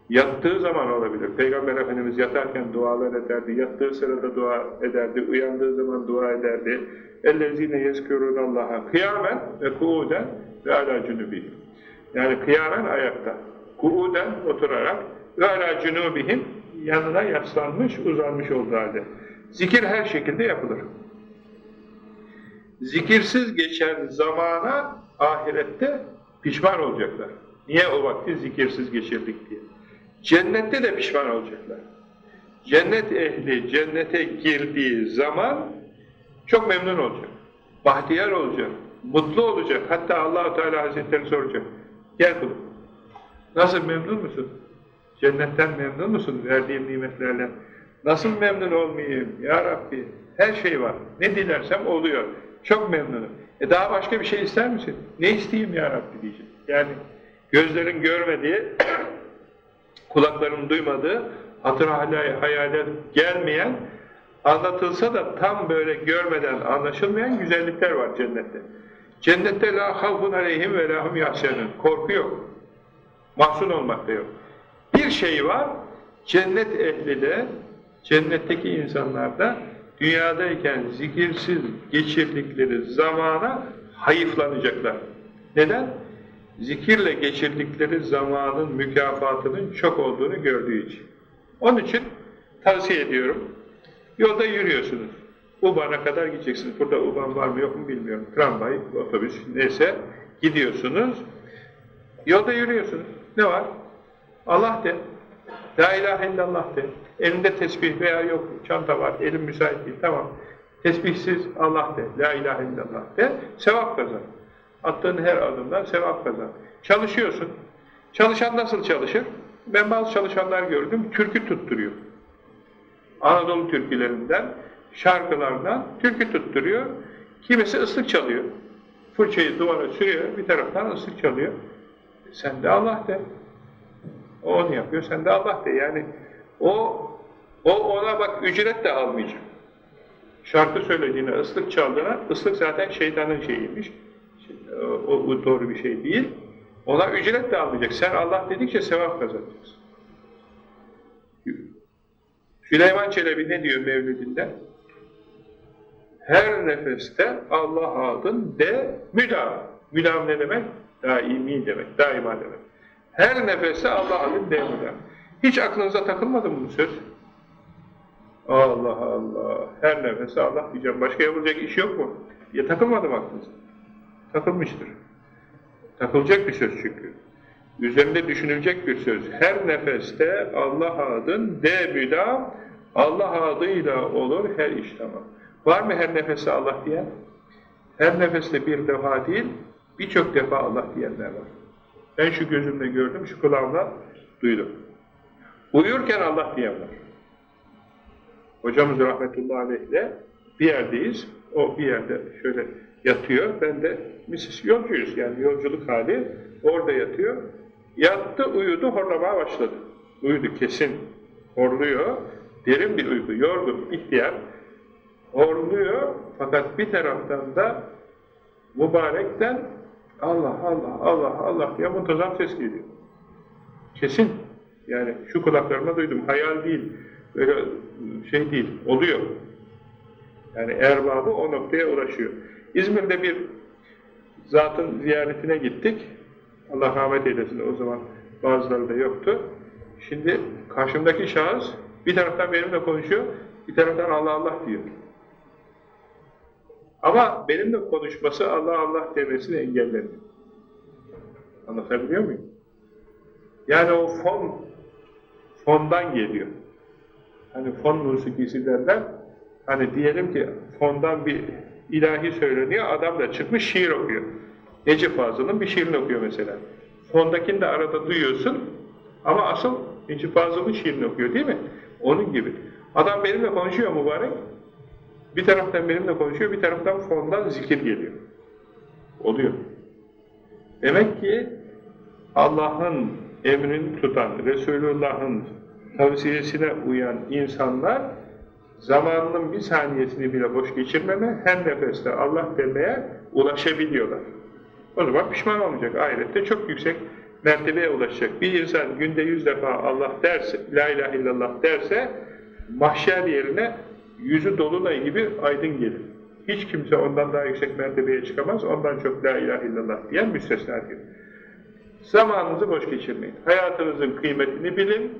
Yattığı zaman olabilir. Peygamber Efendimiz yatarken dualar ederdi. Yattığı sırada dua ederdi. Uyandığı zaman dua ederdi. اَلَّذ۪ينَ يَذْكُرُونَ اللّٰهَ kıyamen ve kuuden ve alâ cünübîhim. Yani kıyamen ayakta, kuuden oturarak ve alâ cünûbihim yanına yaslanmış, uzanmış olduğu halde. Zikir her şekilde yapılır. Zikirsiz geçen zamana ahirette pişman olacaklar. Niye o vakti zikirsiz geçirdik diye. Cennette de pişman olacaklar. Cennet ehli cennete girdiği zaman çok memnun olacak. Bahtiyar olacak, mutlu olacak. Hatta allah Teala Hazretleri soracak. Gel kulum. Nasıl memnun musun? Cennetten memnun musun verdiğim nimetlerle? Nasıl memnun olmayayım ya Rabbi? Her şey var. Ne dilersem oluyor. Çok memnunum. E daha başka bir şey ister misin? Ne isteyeyim ya Rabbi diyecek. Yani gözlerin görmediği, (coughs) kulakların duymadığı, hatır hayale gelmeyen, anlatılsa da tam böyle görmeden anlaşılmayan güzellikler var cennette. Cennette la havfun aleyhim ve lahum yahsenun. Korku yok. Mahzun olmak da yok. Bir şey var, cennet ehli de, cennetteki insanlar da dünyadayken zikirsiz geçirdikleri zamana hayıflanacaklar. Neden? Zikirle geçirdikleri zamanın mükafatının çok olduğunu gördüğü için. Onun için tavsiye ediyorum. Yolda yürüyorsunuz. Uban'a kadar gideceksiniz. Burada Uban var mı yok mu bilmiyorum. Tramvay, otobüs neyse gidiyorsunuz. Yolda yürüyorsunuz. Ne var? Allah de. La ilahe illallah de. Elinde tesbih veya yok çanta var, elim müsait değil. Tamam. Tesbihsiz Allah de. La ilahe illallah de. Sevap kazan. Attığın her adımdan sevap kazan. Çalışıyorsun. Çalışan nasıl çalışır? Ben bazı çalışanlar gördüm, türkü tutturuyor. Anadolu türkülerinden şarkılardan türkü tutturuyor. Kimisi ıslık çalıyor. Fırçayı duvara sürüyor, bir taraftan ıslık çalıyor. Sen de Allah de. O onu yapıyor, sen de Allah de. Yani o O ona bak ücret de almayacak. Şarkı söylediğine, ıslık çaldığına, ıslık zaten şeytanın şeyiymiş. O, o doğru bir şey değil. Ona ücret de almayacak. Sen Allah dedikçe sevap kazanacaksın. Süleyman Çelebi ne diyor Mevlidinde? Her nefeste Allah adın de müdam. Müdam ne demek? Daimi demek, daima demek. Her nefeste Allah adın de müdam. Hiç aklınıza takılmadı mı bu söz? Allah Allah, her nefeste Allah diyeceğim. Başka yapılacak iş yok mu? Ya takılmadı mı aklınıza? Takılmıştır. Takılacak bir söz çünkü. Üzerinde düşünülecek bir söz. Her nefeste Allah adın de Allah adıyla olur her iş tamam. Var mı her nefeste Allah diyen? Her nefeste bir defa değil, birçok defa Allah diyenler var. Ben şu gözümle gördüm, şu kulağımla duydum. Uyurken Allah diyen. Hocamız rahmetullahi aleyhle bir yerdeyiz. O bir yerde şöyle yatıyor. Ben de misis yolcuyuz yani yolculuk hali. Orada yatıyor. Yattı, uyudu, horlamaya başladı. Uyudu kesin. Horluyor. Derin bir uyku. Yorgun, ihtiyar. Horluyor. Fakat bir taraftan da mübarekten Allah, Allah, Allah, Allah diye muntazam ses geliyor. Kesin. Yani şu kulaklarıma duydum. Hayal değil. Böyle şey değil. Oluyor. Yani erbabı o noktaya ulaşıyor. İzmir'de bir zatın ziyaretine gittik. Allah rahmet eylesin. O zaman bazıları da yoktu. Şimdi karşımdaki şahıs bir taraftan benimle konuşuyor, bir taraftan Allah Allah diyor. Ama benimle konuşması Allah Allah demesini engellemiyor. Anlatabiliyor muyum? Yani o fon, fondan geliyor. Hani fon musikisi derler. Hani diyelim ki fondan bir ilahi söyleniyor, adam da çıkmış şiir okuyor. Necip Fazıl'ın bir şiirini okuyor mesela. Fondakini de arada duyuyorsun ama asıl Necip Fazıl'ın şiirini okuyor değil mi? Onun gibi. Adam benimle konuşuyor mübarek. Bir taraftan benimle konuşuyor, bir taraftan fondan zikir geliyor. Oluyor. Demek ki Allah'ın emrini tutan, Resulullah'ın tavsiyesine uyan insanlar zamanının bir saniyesini bile boş geçirmeme, her nefeste Allah demeye ulaşabiliyorlar. O zaman pişman olmayacak. Ahirette çok yüksek mertebeye ulaşacak. Bir insan günde yüz defa Allah derse, La ilahe illallah derse, mahşer yerine yüzü dolunay gibi aydın gelir. Hiç kimse ondan daha yüksek mertebeye çıkamaz, ondan çok La ilahe illallah diyen müstesna diyor. Zamanınızı boş geçirmeyin. Hayatınızın kıymetini bilin,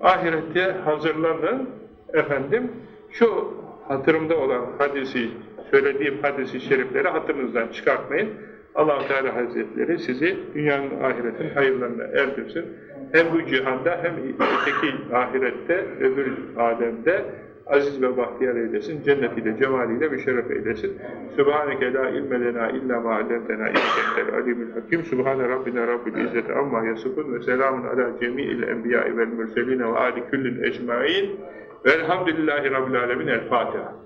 ahirette hazırlanın, efendim, şu hatırımda olan hadisi, söylediğim hadisi şerifleri hatırınızdan çıkartmayın allah Teala Hazretleri sizi dünyanın ahiretin hayırlarına erdirsin. Hem bu cihanda hem öteki ahirette, öbür alemde aziz ve bahtiyar eylesin, cennetiyle, cemaliyle müşerref eylesin. Sübhaneke la ilme lena illa ma allemtena inneke alimul hakim. Sübhane rabbina rabbil izzeti amma yasifun ve selamun ala cemi'il enbiya'i vel mürseline ve ali küllin ecmain. Velhamdülillahi rabbil alemin. El Fatiha.